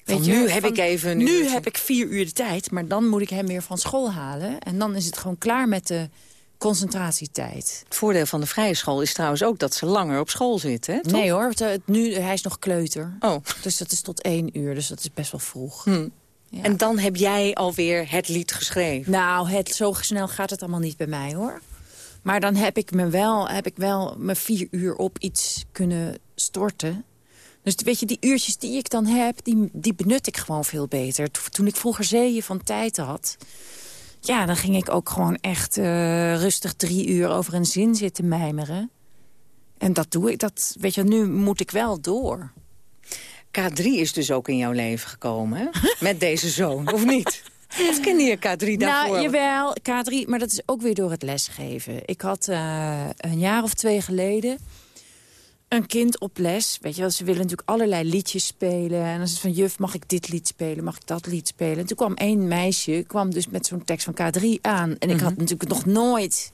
Weet je, nu heb ik even... Nu, nu heb ik vier uur de tijd, maar dan moet ik hem weer van school halen. En dan is het gewoon klaar met de concentratietijd. Het voordeel van de vrije school is trouwens ook dat ze langer op school zitten, hè? Nee hoor, het, nu, hij is nog kleuter. Oh. Dus dat is tot één uur, dus dat is best wel vroeg. Hm. Ja. En dan heb jij alweer het lied geschreven? Nou, het, zo snel gaat het allemaal niet bij mij, hoor. Maar dan heb ik me wel, heb ik wel mijn vier uur op iets kunnen storten. Dus weet je, die uurtjes die ik dan heb, die, die benut ik gewoon veel beter. Toen ik vroeger zeeën van tijd had ja, dan ging ik ook gewoon echt uh, rustig drie uur over een zin zitten mijmeren. En dat doe ik, dat, weet je, nu moet ik wel door. K3 is dus ook in jouw leven gekomen, hè? Met deze zoon, of niet? Of ken je K3 daarvoor? Nou, jawel, K3, maar dat is ook weer door het lesgeven. Ik had uh, een jaar of twee geleden een kind op les. Weet je wel, ze willen natuurlijk allerlei liedjes spelen. En dan is het van, juf, mag ik dit lied spelen? Mag ik dat lied spelen? En toen kwam één meisje, kwam dus met zo'n tekst van K3 aan. En ik had mhm. natuurlijk nog nooit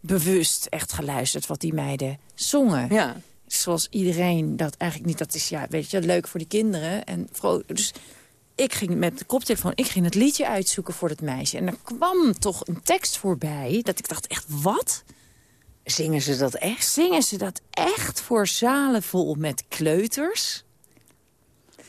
bewust echt geluisterd wat die meiden zongen. Ja. Zoals iedereen dat eigenlijk niet. Dat is, ja, weet je, leuk voor die kinderen. En dus ik ging met de koptelefoon, ik ging het liedje uitzoeken voor dat meisje. En er kwam toch een tekst voorbij dat ik dacht, echt, wat? Zingen ze dat echt? Zingen ze dat echt voor zalen vol met kleuters?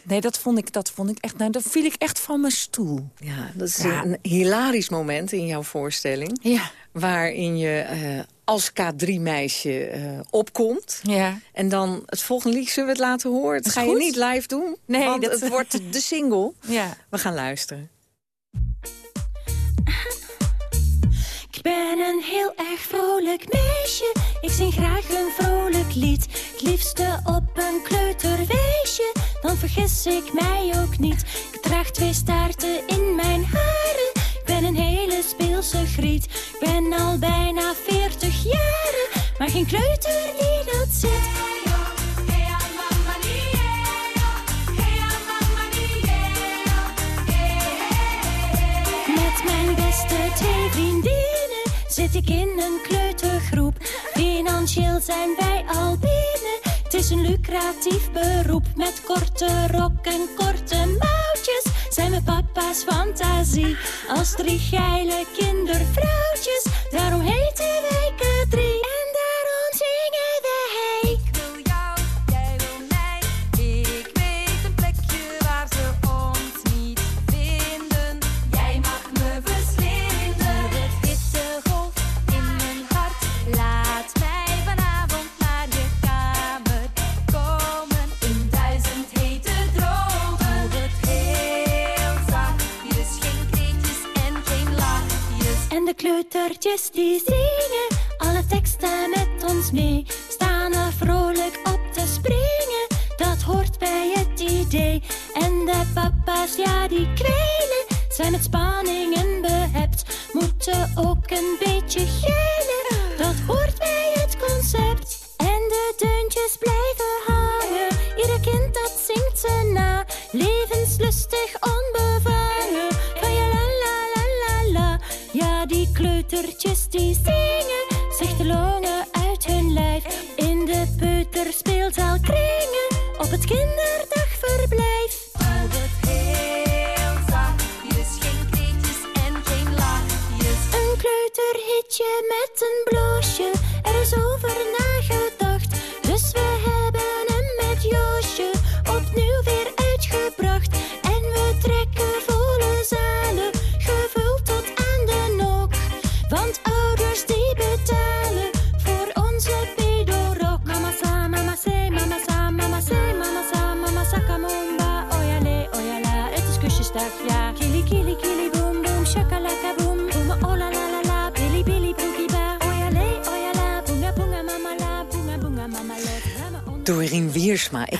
Nee, dat vond ik, dat vond ik echt... Nou, dan viel ik echt van mijn stoel. Ja, dat is een hilarisch moment in jouw voorstelling. Ja. Waarin je uh, als K3-meisje uh, eh, opkomt. Ja. En dan het volgende lied zullen we het laten horen. Dat ga je niet live doen, nee, want dat... het wordt de single. Ja. We gaan luisteren. Ik ben een heel erg vrolijk meisje. Ik zing graag een vrolijk lied. Het liefste op een kleuterweesje. Dan vergis ik mij ook niet. Ik draag twee staarten in mijn haren. Ik ben een hele speelse griet. Ik ben al bijna 40 jaar, maar geen kleuter die dat zit. Met mijn beste twee vriendinnen zit ik in een kleutergroep. Financieel zijn wij al binnen. Het is een lucratief beroep met korte rok en korte mouwtjes. Zijn we papa's fantasie als drie geile kindervrouwtjes. Daarom heten wij K3 kleutertjes die zingen. Alle teksten met ons mee. Staan er vrolijk op te springen. Dat hoort bij het idee. En de papa's, ja die kwelen. Zijn met spanningen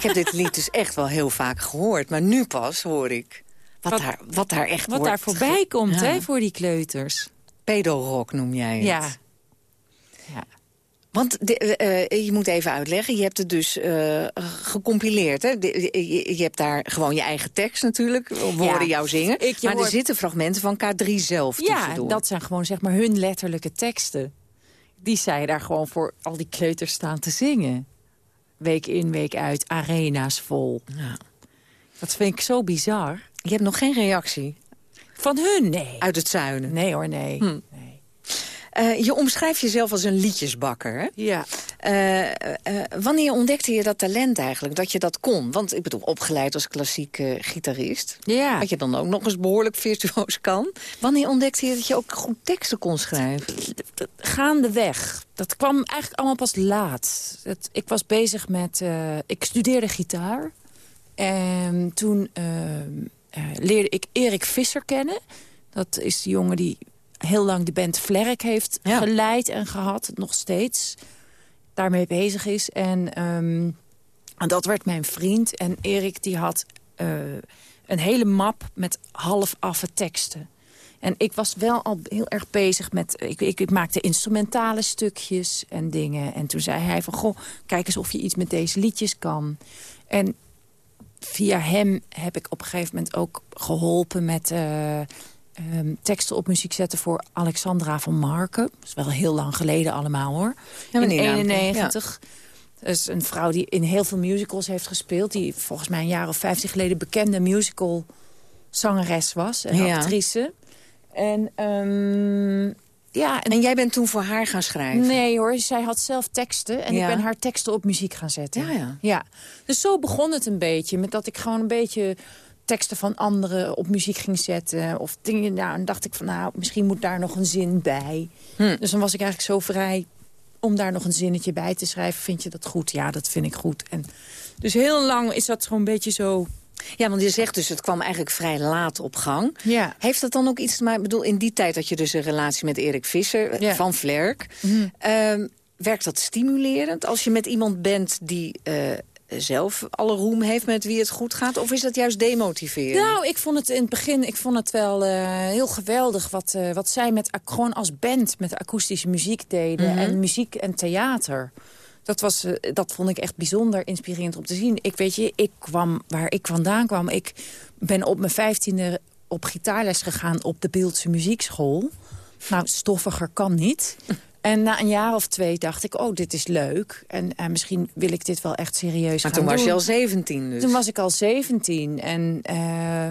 heb dit lied dus echt wel heel vaak gehoord. Maar nu pas hoor ik wat, Wat- daar, wat daar echt Wat wordt daar voorbij komt, Ja. hè, voor die kleuters. Pedorok noem jij het. Ja. Want de- eh, eh, je moet even uitleggen, je hebt het dus eh, gecompileerd. Hè? De- je, je hebt daar gewoon je eigen tekst natuurlijk, we horen jou zingen. Ik- maar er zitten fragmenten van K3 zelf Ja, tussendoor. dat zijn gewoon zeg maar hun letterlijke teksten. Die zij daar gewoon voor al die kleuters staan te zingen. Week in, week uit, arena's vol. Dat vind ik zo bizar. Je hebt nog geen reactie? Van hun? Nee. Uit het zuiden? Nee hoor, nee. Hm. Eh, je omschrijft jezelf als een liedjesbakker, hè? Ja. Eh, eh, wanneer ontdekte je dat talent eigenlijk, dat je dat kon? Want ik bedoel, opgeleid als klassiek eh, gitarist. Ja. Wat je dan ook nog eens behoorlijk virtuoos kan. Wanneer ontdekte je dat je ook goed teksten kon schrijven? Gaandeweg. Dat kwam eigenlijk allemaal pas laat. Het, ik was bezig met... ik studeerde gitaar. En toen eh, eh, leerde ik Erik Visser kennen. Dat is de jongen die heel lang de band Vlerk heeft geleid en gehad. Nog steeds daarmee bezig is. En, ehm, dat werd mijn vriend. En Erik die had eh, een hele map met half affe teksten. En ik was wel al heel erg bezig met... Ik, ik, ik maakte instrumentale stukjes en dingen. En toen zei hij van... Goh, kijk eens of je iets met deze liedjes kan. En via hem heb ik op een gegeven moment ook geholpen... met eh, ehm, teksten op muziek zetten voor Alexandra van Marken. Dat is wel heel lang geleden allemaal, hoor. Ja, In meneer Naamke, 91. Dat is een vrouw die in heel veel musicals heeft gespeeld. Die volgens mij een jaar of vijftien geleden bekende musical zangeres was. En Ja. actrice. En, ehm, ja, en, En jij bent toen voor haar gaan schrijven? Nee hoor, zij had zelf teksten. En Ja. ik ben haar teksten op muziek gaan zetten. Ja, ja. ja. Dus zo begon het een beetje. Met dat ik gewoon een beetje teksten van anderen op muziek ging zetten. Of dingen, nou, en dacht ik van nou, misschien moet daar nog een zin bij. Hm. Dus dan was ik eigenlijk zo vrij om daar nog een zinnetje bij te schrijven. Vind je dat goed? Ja, dat vind ik goed. En dus heel lang is dat gewoon een beetje zo... Ja, want je zegt dus, het kwam eigenlijk vrij laat op gang. Ja. Heeft dat dan ook iets te maken... Ik bedoel, in die tijd had je dus een relatie met Erik Visser eh, Ja. van Vlerk. Mhm. Ehm, werkt dat stimulerend als je met iemand bent die... eh, zelf alle roem heeft met wie het goed gaat? Of is dat juist demotiverend? Nou, ik vond het in het begin ik vond het wel uh, heel geweldig wat, uh, wat zij met, gewoon als band met akoestische muziek deden. Mhm. En muziek en theater. Dat, was, uh, dat vond ik echt bijzonder inspirerend om te zien. Ik weet je, ik kwam waar ik vandaan kwam. Ik ben op mijn vijftiende op gitaarles gegaan op de Beeldse Muziekschool. Nou, stoffiger kan niet. En na een jaar of twee dacht ik, oh, dit is leuk. En misschien wil ik dit wel echt serieus maar gaan toen was doen. je al 17 dus. Toen was ik al 17. En uh,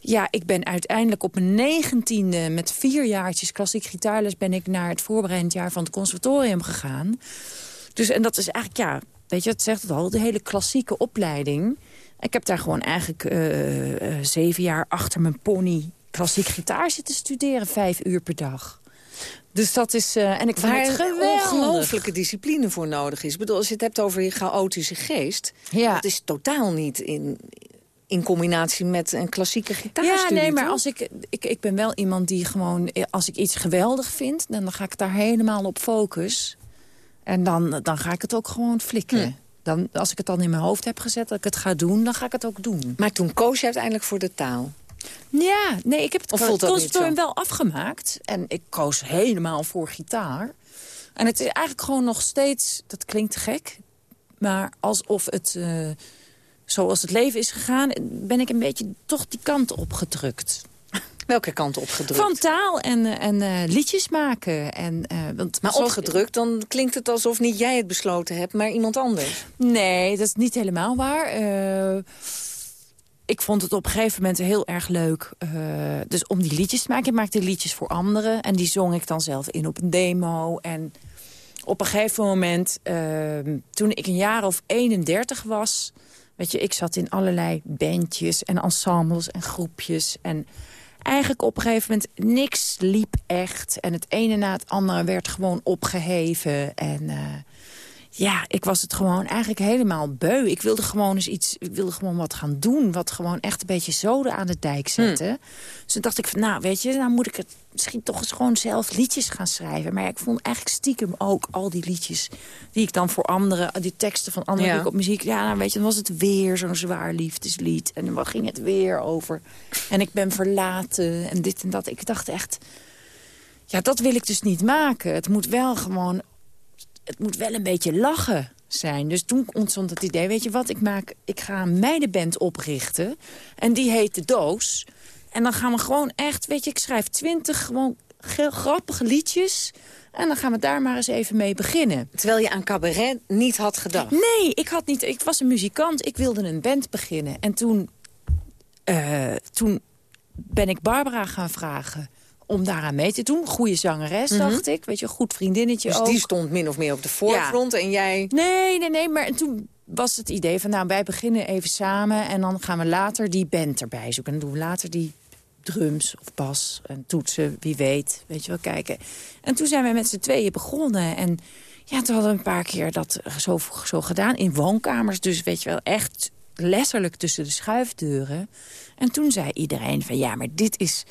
ja, ik ben uiteindelijk op mijn negentiende... met vier jaartjes klassiek gitaarles... ben ik naar het voorbereidend jaar van het conservatorium gegaan. Dus, en dat is eigenlijk, ja, weet je, het zegt het al... de hele klassieke opleiding. Ik heb daar gewoon eigenlijk uh, zeven jaar achter mijn pony... klassiek gitaar zitten studeren, vijf uur per dag. Dus dat is... Uh, en ik vind Waar het geweldig. ongelooflijke discipline voor nodig is. Ik bedoel, als je het hebt over je chaotische geest... Ja. dat is totaal niet in, in combinatie met een klassieke gitaar. Ja, nee, maar als ik, ik, ik ben wel iemand die gewoon... als ik iets geweldig vind, dan ga ik daar helemaal op focus. En dan, dan ga ik het ook gewoon flikken. Hm. Dan, als ik het dan in mijn hoofd heb gezet dat ik het ga doen, dan ga ik het ook doen. Maar toen koos je uiteindelijk voor de taal. Ja, nee, ik heb het conservatorium wel afgemaakt. En ik koos helemaal voor gitaar. En het is eigenlijk gewoon nog steeds, dat klinkt gek... maar alsof het, uh, zoals het leven is gegaan... ben ik een beetje toch die kant opgedrukt. Welke kant opgedrukt? Van taal en, en uh, liedjes maken. En, uh, want maar opgedrukt, dan klinkt het alsof niet jij het besloten hebt, maar iemand anders. Nee, dat is niet helemaal waar. Uh, ik vond het op een gegeven moment heel erg leuk. Uh, dus om die liedjes te maken. Ik maakte liedjes voor anderen. En die zong ik dan zelf in op een demo. En op een gegeven moment, uh, toen ik een jaar of 31 was... Weet je, ik zat in allerlei bandjes en ensembles en groepjes. En eigenlijk op een gegeven moment niks liep echt. En het ene na het andere werd gewoon opgeheven. En... Uh, ja, ik was het gewoon eigenlijk helemaal beu. Ik wilde gewoon eens iets, ik wilde gewoon wat gaan doen. Wat gewoon echt een beetje zoden aan de dijk zetten. Hmm. Dus toen dacht ik van, nou weet je, dan moet ik het misschien toch eens gewoon zelf liedjes gaan schrijven. Maar ja, ik vond eigenlijk stiekem ook al die liedjes die ik dan voor anderen, die teksten van anderen Ja. die ik op muziek. Ja, nou weet je, dan was het weer zo'n zwaar liefdeslied. En dan ging het weer over. En ik ben verlaten en dit en dat. Ik dacht echt, ja, dat wil ik dus niet maken. Het moet wel gewoon het moet wel een beetje lachen zijn. Dus toen ontstond het idee, weet je wat, ik, maak, ik ga een meidenband oprichten. En die heet De Doos. En dan gaan we gewoon echt, weet je, ik schrijf twintig gewoon grappige liedjes. En dan gaan we daar maar eens even mee beginnen. Terwijl je aan cabaret niet had gedacht. Nee, ik, had niet, ik was een muzikant, ik wilde een band beginnen. En toen, uh, toen ben ik Barbara gaan vragen om daaraan mee te doen. Goede zangeres, mm -hmm. dacht ik. Weet je, goed vriendinnetje dus ook. die stond min of meer op de voorgrond ja. en jij... Nee, nee, nee, maar toen was het idee van... nou, wij beginnen even samen en dan gaan we later die band erbij zoeken. En dan doen we later die drums of bas en toetsen, wie weet. Weet je wel, kijken. En toen zijn we met z'n tweeën begonnen en... Ja, toen hadden we een paar keer dat zo, zo gedaan in woonkamers. Dus weet je wel, echt letterlijk tussen de schuifdeuren. En toen zei iedereen van ja, maar dit is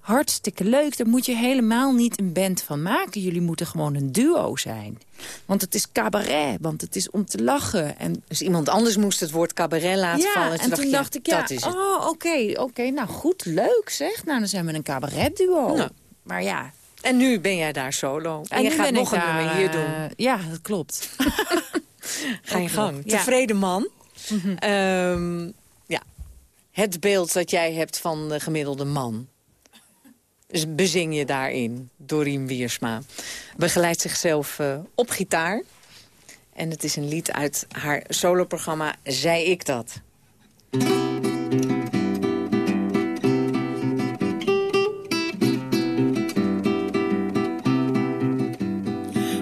hartstikke leuk. Daar moet je helemaal niet een band van maken. Jullie moeten gewoon een duo zijn. Want het is cabaret, want het is om te lachen. En dus iemand anders moest het woord cabaret laten ja, vallen. En, en toen dacht, ik, ja, dat is het. oh, oké, okay, oké, okay, nou goed, leuk zeg. Nou, dan zijn we een cabaret duo. Nou. Maar ja... En nu ben jij daar solo. En, en je gaat nog een daar, nummer hier doen. Uh, ja, dat klopt. Ga je gang. Ja. Tevreden man. Mm -hmm. um, ja. Het beeld dat jij hebt van de gemiddelde man. Bezing je daarin, Dorien Wiersma. Begeleidt zichzelf uh, op gitaar. En het is een lied uit haar soloprogramma Zei ik dat.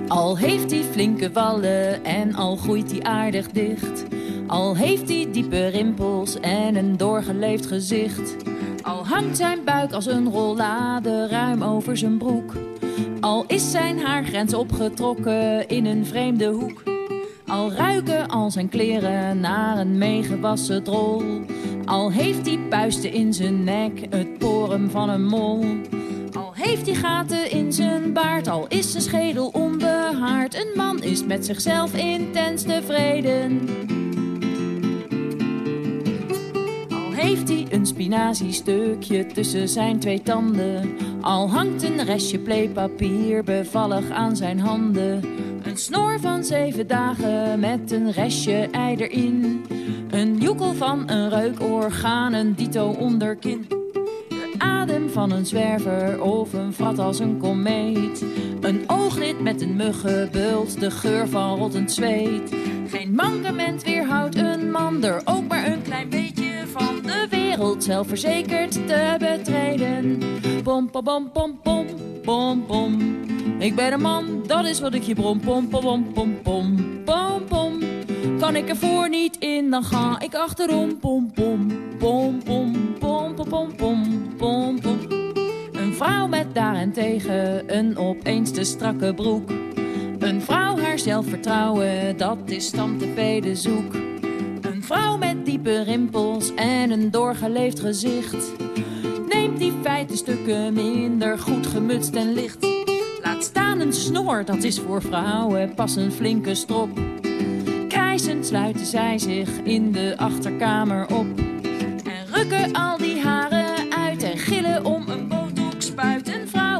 Al heeft hij flinke wallen en al groeit hij aardig dicht. Al heeft hij diepe rimpels en een doorgeleefd gezicht. Al hangt zijn buik als een rollade ruim over zijn broek. Al is zijn haargrens opgetrokken in een vreemde hoek. Al ruiken al zijn kleren naar een meegewassen drol. Al heeft hij puisten in zijn nek, het porum van een mol. Al heeft hij gaten in zijn baard, al is zijn schedel onbehaard. Een man is met zichzelf intens tevreden. Heeft hij een spinaziestukje tussen zijn twee tanden. Al hangt een restje pleepapier bevallig aan zijn handen. Een snor van zeven dagen met een restje ei erin. Een joekel van een reukorgaan, een dito onderkin. De adem van een zwerver of een vrat als een komeet. Een ooglid met een muggenbult, de geur van rottend zweet. Geen mankement weerhoudt een man er ook maar een klein beetje van de wereld zelfverzekerd te betreden. Pom, pom, pom, pom, pom, pom, pom. Ik ben een man, dat is wat ik je brom, pom, pom, pom, pom, pom, pom. Kan ik ervoor niet in, dan ga ik achterom, pom, pom, pom, pom, pom, pom, pom, pom, pom, pom. Een vrouw met daarentegen een opeens te strakke broek. Een vrouw haar zelfvertrouwen, dat is tante zoek. Een vrouw met diepe rimpels en een doorgeleefd gezicht. Neemt die feiten stukken minder goed gemutst en licht. Laat staan een snor, dat is voor vrouwen pas een flinke strop. Krijzend sluiten zij zich in de achterkamer op. En rukken al die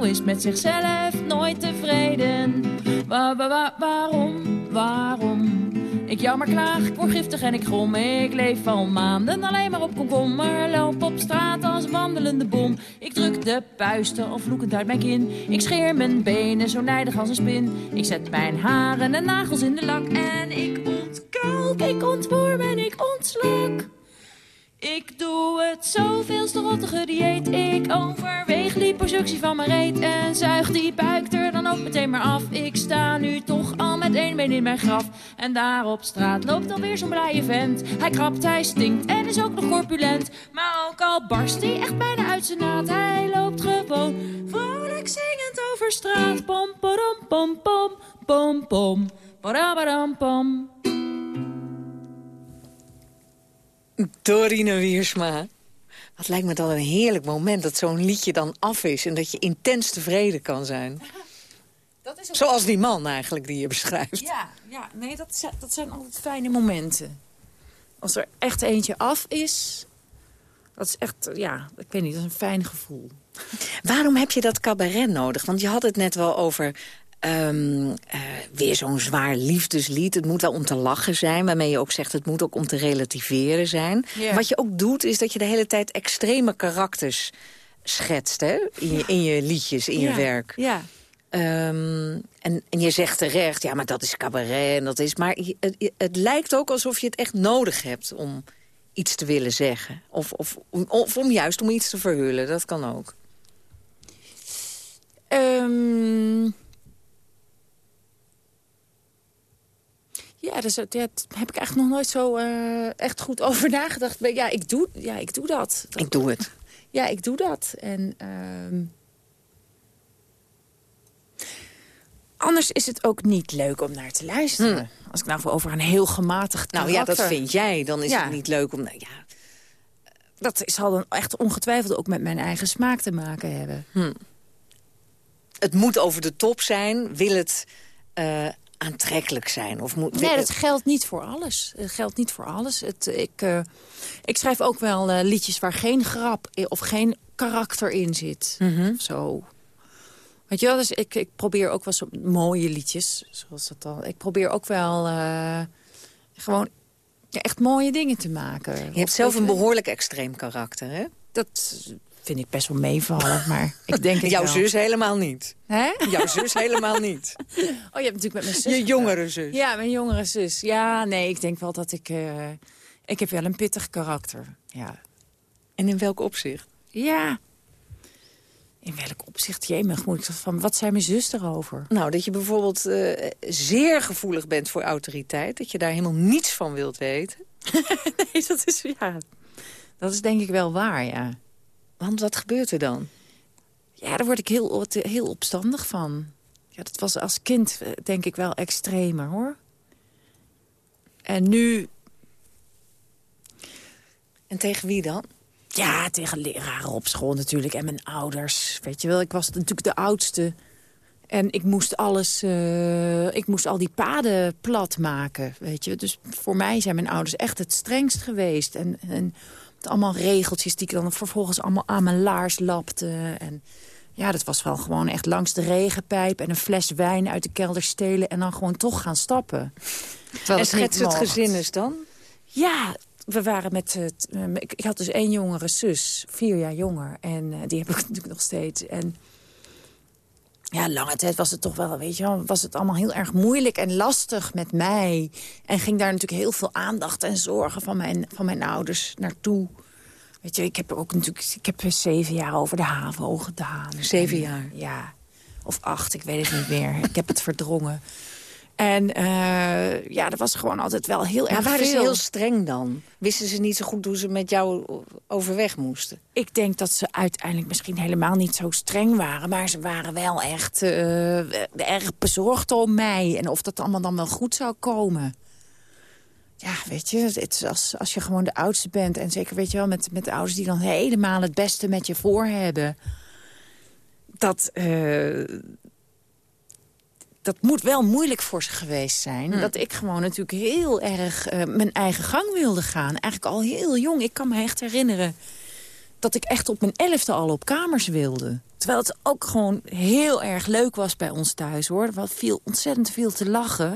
is met zichzelf nooit tevreden. Wa wa wa waarom, waarom? Ik jammer klaag, ik word giftig en ik grom. Ik leef al maanden alleen maar op komkommer. Loop op straat als wandelende bom. Ik druk de puisten of vloekend uit mijn kin. Ik scheer mijn benen zo nijdig als een spin. Ik zet mijn haren en nagels in de lak. En ik ontkalk, ik ontworm en ik ontslak. Ik doe het zoveelste rottige dieet. Ik overweeg liposuctie van mijn reet. En zuig die buik er dan ook meteen maar af. Ik sta nu toch al met één been in mijn graf. En daar op straat loopt alweer zo'n blije vent. Hij krabt, hij stinkt en is ook nog corpulent. Maar ook al barst hij echt bijna uit zijn naad. Hij loopt gewoon vrolijk zingend over straat. Pom, pom, pom, pom, pom, pom. Pom, pom. Dorine Wiersma. Dat lijkt me dan een heerlijk moment dat zo'n liedje dan af is... en dat je intens tevreden kan zijn. Dat is Zoals die man eigenlijk die je beschrijft. Ja, ja nee, dat zijn, dat zijn altijd fijne momenten. Als er echt eentje af is... Dat is echt, ja, ik weet niet, dat is een fijn gevoel. Waarom heb je dat cabaret nodig? Want je had het net wel over Um, weer zo'n zwaar liefdeslied. Het moet wel om te lachen zijn, waarmee je ook zegt... het moet ook om te relativeren zijn. Wat je ook doet, is dat je de hele tijd extreme karakters schetst... Hè? In, je, in je liedjes, in je werk. Ja. Um, en, en je zegt terecht, ja, maar dat is cabaret en dat is... Maar het, het, lijkt ook alsof je het echt nodig hebt om iets te willen zeggen. Of, of, of om juist om iets te verhullen, dat kan ook. Um... Ja, dus, dat heb ik eigenlijk nog nooit zo uh, echt goed over nagedacht. Ja, ik doe, ja, ik doe dat. Ik doe het. Ja, ik doe dat. En... Uh, anders is het ook niet leuk om naar te luisteren. Hmm. Als ik nou over een heel gematigd Nou ja, dat vind jij. Dan is het niet leuk om... Nou, ja. Dat zal dan echt ongetwijfeld ook met mijn eigen smaak te maken hebben. Hmm. Het moet over de top zijn. Wil het uh, aantrekkelijk zijn? Of moet, nee, dat geldt niet voor alles. Het geldt niet voor alles. Het, ik, uh, ik schrijf ook wel uh, liedjes waar geen grap of geen karakter in zit. Mm -hmm. Zo. Weet je wel, dus ik, ik probeer ook wel zo mooie liedjes, zoals dat dan. Ik probeer ook wel uh, gewoon ja, echt mooie dingen te maken. Je hebt zelf een behoorlijk extreem karakter, hè? Dat vind ik best wel meevallen, maar ik denk Jouw zus helemaal niet. Hè? Jouw zus helemaal niet. Oh, je hebt natuurlijk met mijn zus... Je jongere zus. Ja, mijn jongere zus. Ja, nee, ik denk wel dat ik... Uh, ik heb wel een pittig karakter, ja. En in welk opzicht? Ja, in welk opzicht? Jemig, moet ik van, wat zijn mijn zus erover? Nou, dat je bijvoorbeeld uh, zeer gevoelig bent voor autoriteit. Dat je daar helemaal niets van wilt weten. nee, dat is, ja, dat is denk ik wel waar, ja. Want wat gebeurt er dan? Ja, daar word ik heel, heel opstandig van. Ja, dat was als kind eh, denk ik wel extremer, hoor. En nu... En tegen wie dan? Ja, tegen leraren op school natuurlijk en mijn ouders. Weet je wel, ik was natuurlijk de oudste. En ik moest alles, uh, ik moest al die paden plat maken, weet je. Dus voor mij zijn mijn ouders echt het strengst geweest. En, en allemaal regeltjes die ik dan vervolgens allemaal aan mijn laars lapte. En ja, dat was wel gewoon echt langs de regenpijp... en een fles wijn uit de kelder stelen en dan gewoon toch gaan stappen. Terwijl en schets het gezin is dan? Ja, we waren met... Het, uh, ik, had dus één jongere zus, vier jaar jonger. En uh, die heb ik natuurlijk nog steeds. En ja, lange tijd was het toch wel, weet je wel, was het allemaal heel erg moeilijk en lastig met mij. En ging daar natuurlijk heel veel aandacht en zorgen van mijn, van mijn ouders naartoe. Weet je, ik heb ook natuurlijk, ik heb zeven jaar over de HAVO gedaan. Zeven jaar? Ja, of acht, ik weet het niet meer. ik heb het verdrongen. En uh, ja, dat was gewoon altijd wel heel maar erg waren veel. ze heel streng dan? Wisten ze niet zo goed hoe ze met jou overweg moesten? Ik denk dat ze uiteindelijk misschien helemaal niet zo streng waren. Maar ze waren wel echt uh, erg bezorgd om mij. En of dat allemaal dan wel goed zou komen. Ja, weet je, het is als, als je gewoon de oudste bent... en zeker weet je wel, met, met de ouders die dan helemaal het beste met je voor hebben... dat... Uh, dat moet wel moeilijk voor ze geweest zijn. Hm. Dat ik gewoon natuurlijk heel erg uh, mijn eigen gang wilde gaan. Eigenlijk al heel jong. Ik kan me echt herinneren dat ik echt op mijn elfde al op kamers wilde. Terwijl het ook gewoon heel erg leuk was bij ons thuis, hoor. Er viel ontzettend veel te lachen.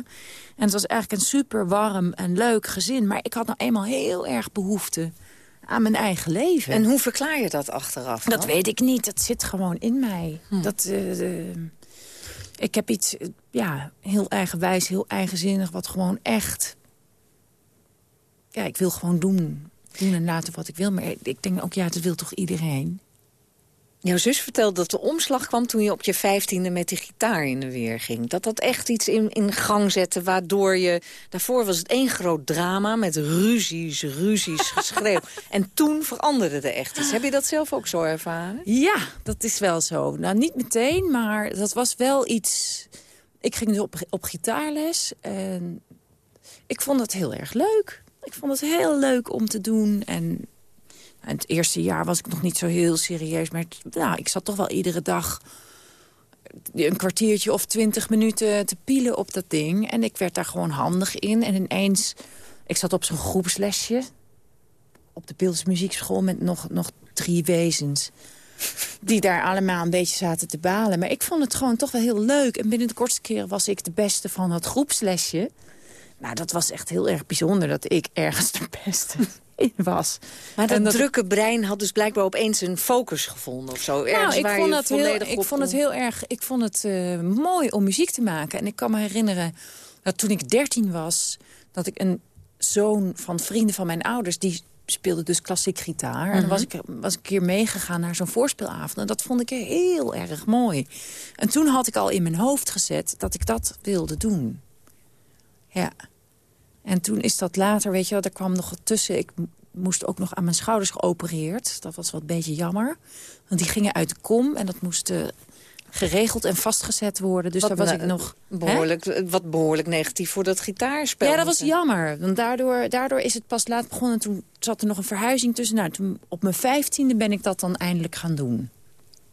En het was eigenlijk een super warm en leuk gezin. Maar ik had nou eenmaal heel erg behoefte aan mijn eigen leven. En hoe verklaar je dat achteraf? Dat dan? weet ik niet. Dat zit gewoon in mij. Hm. Dat... Uh, ik heb iets ja, heel eigenwijs, heel eigenzinnig, wat gewoon echt... Ja, ik wil gewoon doen, doen en laten wat ik wil. Maar ik denk ook, ja, dat wil toch iedereen? Jouw zus vertelde dat de omslag kwam toen je op je vijftiende met die gitaar in de weer ging. Dat dat echt iets in, in gang zette waardoor je... Daarvoor was het één groot drama met ruzies, ruzies, geschreeuw. en toen veranderde er echt iets. Heb je dat zelf ook zo ervaren? Ja, dat is wel zo. Nou, niet meteen, maar dat was wel iets... Ik ging dus op, op gitaarles en ik vond het heel erg leuk. Ik vond het heel leuk om te doen en en het eerste jaar was ik nog niet zo heel serieus. Maar nou, ik zat toch wel iedere dag een kwartiertje of twintig minuten te pielen op dat ding. En ik werd daar gewoon handig in. En ineens, ik zat op zo'n groepslesje. Op de Beeldse Muziekschool met nog, nog drie wezens. Die daar allemaal een beetje zaten te balen. Maar ik vond het gewoon toch wel heel leuk. En binnen de kortste keren was ik de beste van dat groepslesje. Nou, dat was echt heel erg bijzonder dat ik ergens de beste was. Maar dat, dat, drukke brein had dus blijkbaar opeens een focus gevonden of zo. Nou, ik, vond het, heel, ik vond het heel erg ik vond het uh, mooi om muziek te maken. En ik kan me herinneren dat toen ik dertien was... dat ik een zoon van vrienden van mijn ouders... die speelde dus klassiek gitaar. Mm -hmm. En dan was ik, was ik een keer meegegaan naar zo'n voorspeelavond. En dat vond ik heel erg mooi. En toen had ik al in mijn hoofd gezet dat ik dat wilde doen. Ja. En toen is dat later, weet je wel, er kwam nog wat tussen. Ik moest ook nog aan mijn schouders geopereerd. Dat was wat een beetje jammer. Want die gingen uit de kom en dat moest uh, geregeld en vastgezet worden. Dus wat daar was ik nog... Behoorlijk, hè? Wat behoorlijk negatief voor dat gitaarspel. Ja, dat was jammer. Want daardoor, daardoor is het pas laat begonnen. Toen zat er nog een verhuizing tussen. Nou, toen, op mijn vijftiende ben ik dat dan eindelijk gaan doen.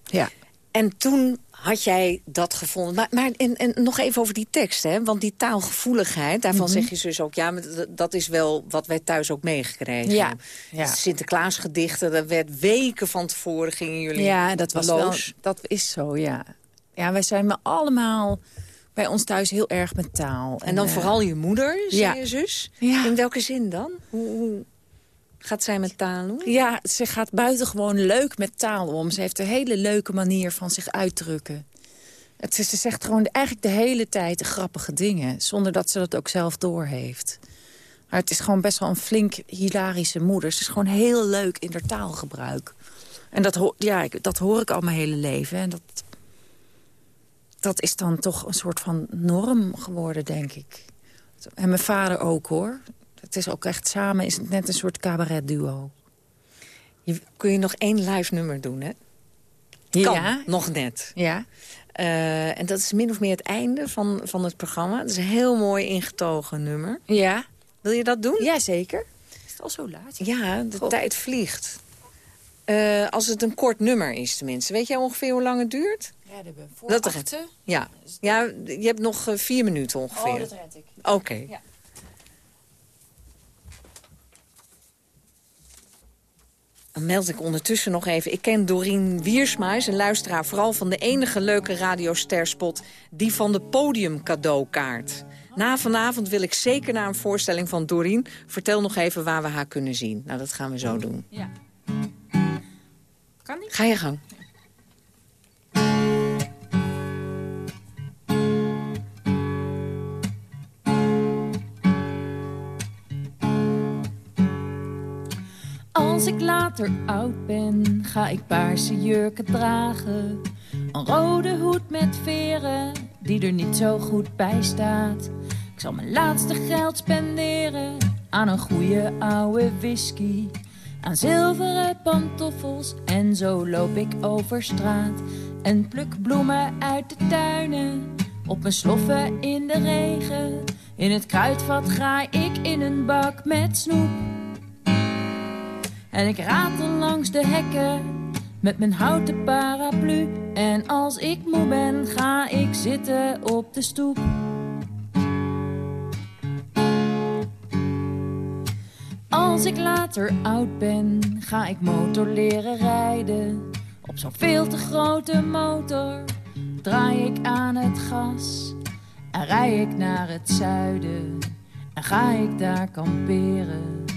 Ja. En toen had jij dat gevonden? Maar, maar en, en nog even over die tekst, hè? Want die taalgevoeligheid, daarvan mm -hmm. zeg je dus ook... ja, dat is wel wat wij thuis ook meegekregen ja, ja. Sinterklaasgedichten, dat werd weken van tevoren gingen jullie Ja, dat, was wel, dat is zo, ja. Ja, wij zijn me allemaal bij ons thuis heel erg met taal. En, en dan uh, vooral je moeder, zei ja. je zus? Ja. In welke zin dan? Hoe... hoe... Gaat zij met taal om? Ja, ze gaat buitengewoon leuk met taal om. Ze heeft een hele leuke manier van zich uitdrukken. Het, ze zegt gewoon eigenlijk de hele tijd grappige dingen... zonder dat ze dat ook zelf doorheeft. Maar het is gewoon best wel een flink hilarische moeder. Ze is gewoon heel leuk in haar taalgebruik. En dat, ja, dat hoor ik al mijn hele leven. En dat, dat is dan toch een soort van norm geworden, denk ik. En mijn vader ook, hoor. Het is ook echt samen, is het net een soort cabaret-duo. Kun je nog één live nummer doen, hè? Kan, ja. nog net. Ja. Uh, en dat is min of meer het einde van, van het programma. Het is een heel mooi ingetogen nummer. Ja. Wil je dat doen? Ja, zeker. Is het al zo laat? Ja, de God. tijd vliegt. Uh, als het een kort nummer is tenminste. Weet jij ongeveer hoe lang het duurt? Ja, dat voor dat achten. Ja. ja, je hebt nog uh, vier minuten ongeveer. Oh, dat red ik. Oké. Okay. Ja. Dan meld ik ondertussen nog even. Ik ken Dorien Wiersma, is een luisteraar vooral van de enige leuke radiosterspot... die van de podium cadeaukaart. Na vanavond wil ik zeker naar een voorstelling van Dorien. Vertel nog even waar we haar kunnen zien. Nou, dat gaan we zo doen. Ja. Kan niet? Ga je gang. Als ik later oud ben, ga ik paarse jurken dragen. Een rode hoed met veren, die er niet zo goed bij staat. Ik zal mijn laatste geld spenderen aan een goede oude whisky. Aan zilveren pantoffels en zo loop ik over straat. En pluk bloemen uit de tuinen, op mijn sloffen in de regen. In het kruidvat ga ik in een bak met snoep. En ik ratel langs de hekken met mijn houten paraplu. En als ik moe ben, ga ik zitten op de stoep. Als ik later oud ben, ga ik motor leren rijden. Op zo'n veel te grote motor draai ik aan het gas. En rij ik naar het zuiden en ga ik daar kamperen.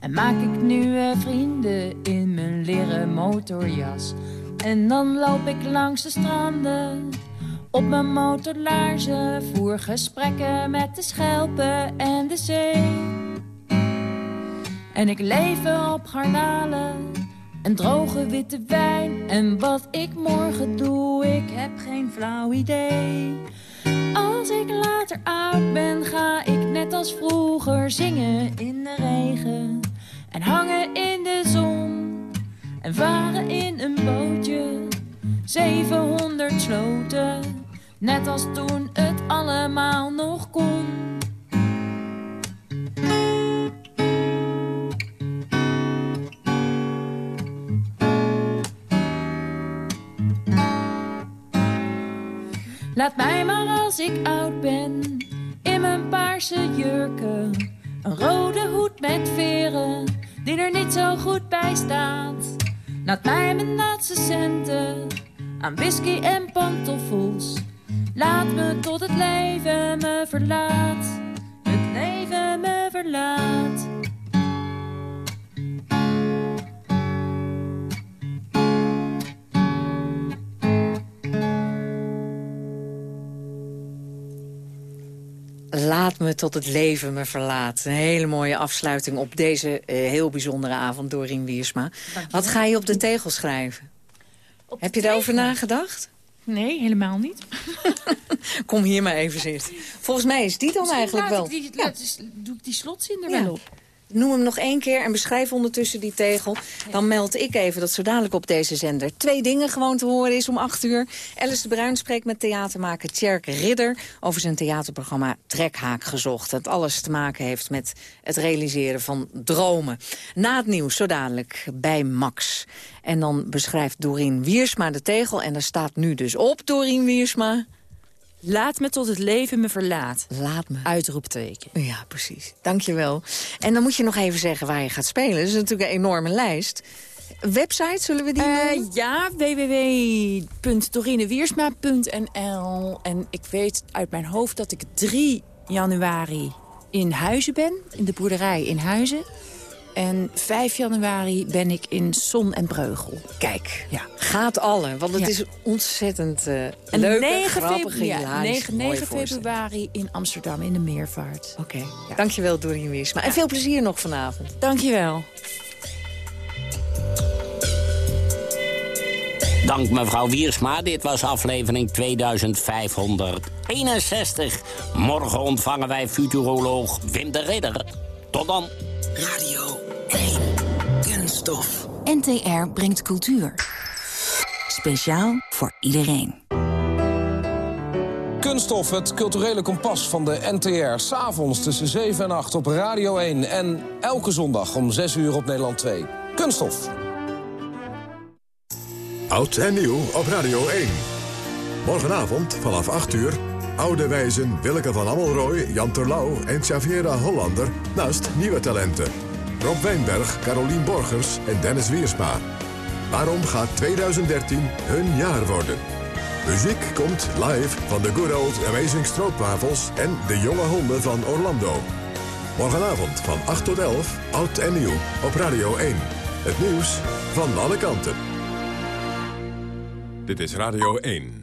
En maak ik nieuwe vrienden in mijn leren motorjas. En dan loop ik langs de stranden op mijn motorlaarzen. Voer gesprekken met de schelpen en de zee. En ik leef op garnalen en droge witte wijn. En wat ik morgen doe, ik heb geen flauw idee. Als ik later oud ben, ga ik net als vroeger zingen in de regen. En hangen in de zon en varen in een bootje. 700 sloten, net als toen het allemaal nog kon. Laat mij maar als ik oud ben, in mijn paarse jurken. Een rode hoed met veren, die er niet zo goed bij staat. Laat mij mijn laatste centen aan whisky en pantoffels. Laat me tot het leven me verlaat. Het leven me verlaat. Laat me tot het leven me verlaat. Een hele mooie afsluiting op deze eh, heel bijzondere avond, Dorien Wiersma. Wat ga je op de tegel schrijven? Heb je daarover nagedacht? Nee, helemaal niet. Kom hier maar even zitten. Volgens mij is die dan Misschien eigenlijk laat wel. Die, dus doe ik die slotzin er Ja. wel op. Noem hem nog één keer en beschrijf ondertussen die tegel. Dan meld ik even dat zo dadelijk op deze zender twee dingen gewoon te horen is om acht uur. Alice de Bruin spreekt met theatermaker Tjerk Ridder over zijn theaterprogramma Trekhaak gezocht. Dat alles te maken heeft met het realiseren van dromen. Na het nieuws zo dadelijk bij Max. En dan beschrijft Dorien Wiersma de tegel en daar staat nu dus op Dorien Wiersma. Laat me tot het leven me verlaat. Laat me. Uitroepteken. Ja, precies. Dankjewel. En dan moet je nog even zeggen waar je gaat spelen. Dat is natuurlijk een enorme lijst. Website, zullen we die noemen? ja, www.dorinewiersma.nl. En ik weet uit mijn hoofd dat ik 3 januari in Huizen ben. In de boerderij in Huizen. En 5 januari ben ik in Son en Breugel. Kijk, Ja. gaat alle. Want het Ja. is ontzettend eh En leuke, 9, grappige, februari, ja, hilarische, 9, mooie 9 voorstelling. februari in Amsterdam in de Meervaart. Oké, dankjewel Dorien Wiersma. En veel plezier nog vanavond. Dankjewel. Dank mevrouw Wiersma. Dit was aflevering 2561. Morgen ontvangen wij futuroloog Wim de Ridder. Tot dan. Radio 1. Kunststof. NTR brengt cultuur. Speciaal voor iedereen. Kunststof, het culturele kompas van de NTR. S'avonds tussen 7 en 8 op Radio 1. En elke zondag om 6 uur op Nederland 2. Kunststof. Oud en nieuw op Radio 1. Morgenavond vanaf 8 uur. Oude wijzen Willeke van Ammelrooy, Jan Terlouw en Xaviera Hollander... naast nieuwe talenten. Rob Wijnberg, Carolien Borgers en Dennis Wiersma. Waarom gaat 2013 hun jaar worden? Muziek komt live van de Good Old Amazing Stroopwafels en de jonge honden van Orlando. Morgenavond van 8 tot 11, oud en nieuw, op Radio 1. Het nieuws van alle kanten. Dit is Radio 1.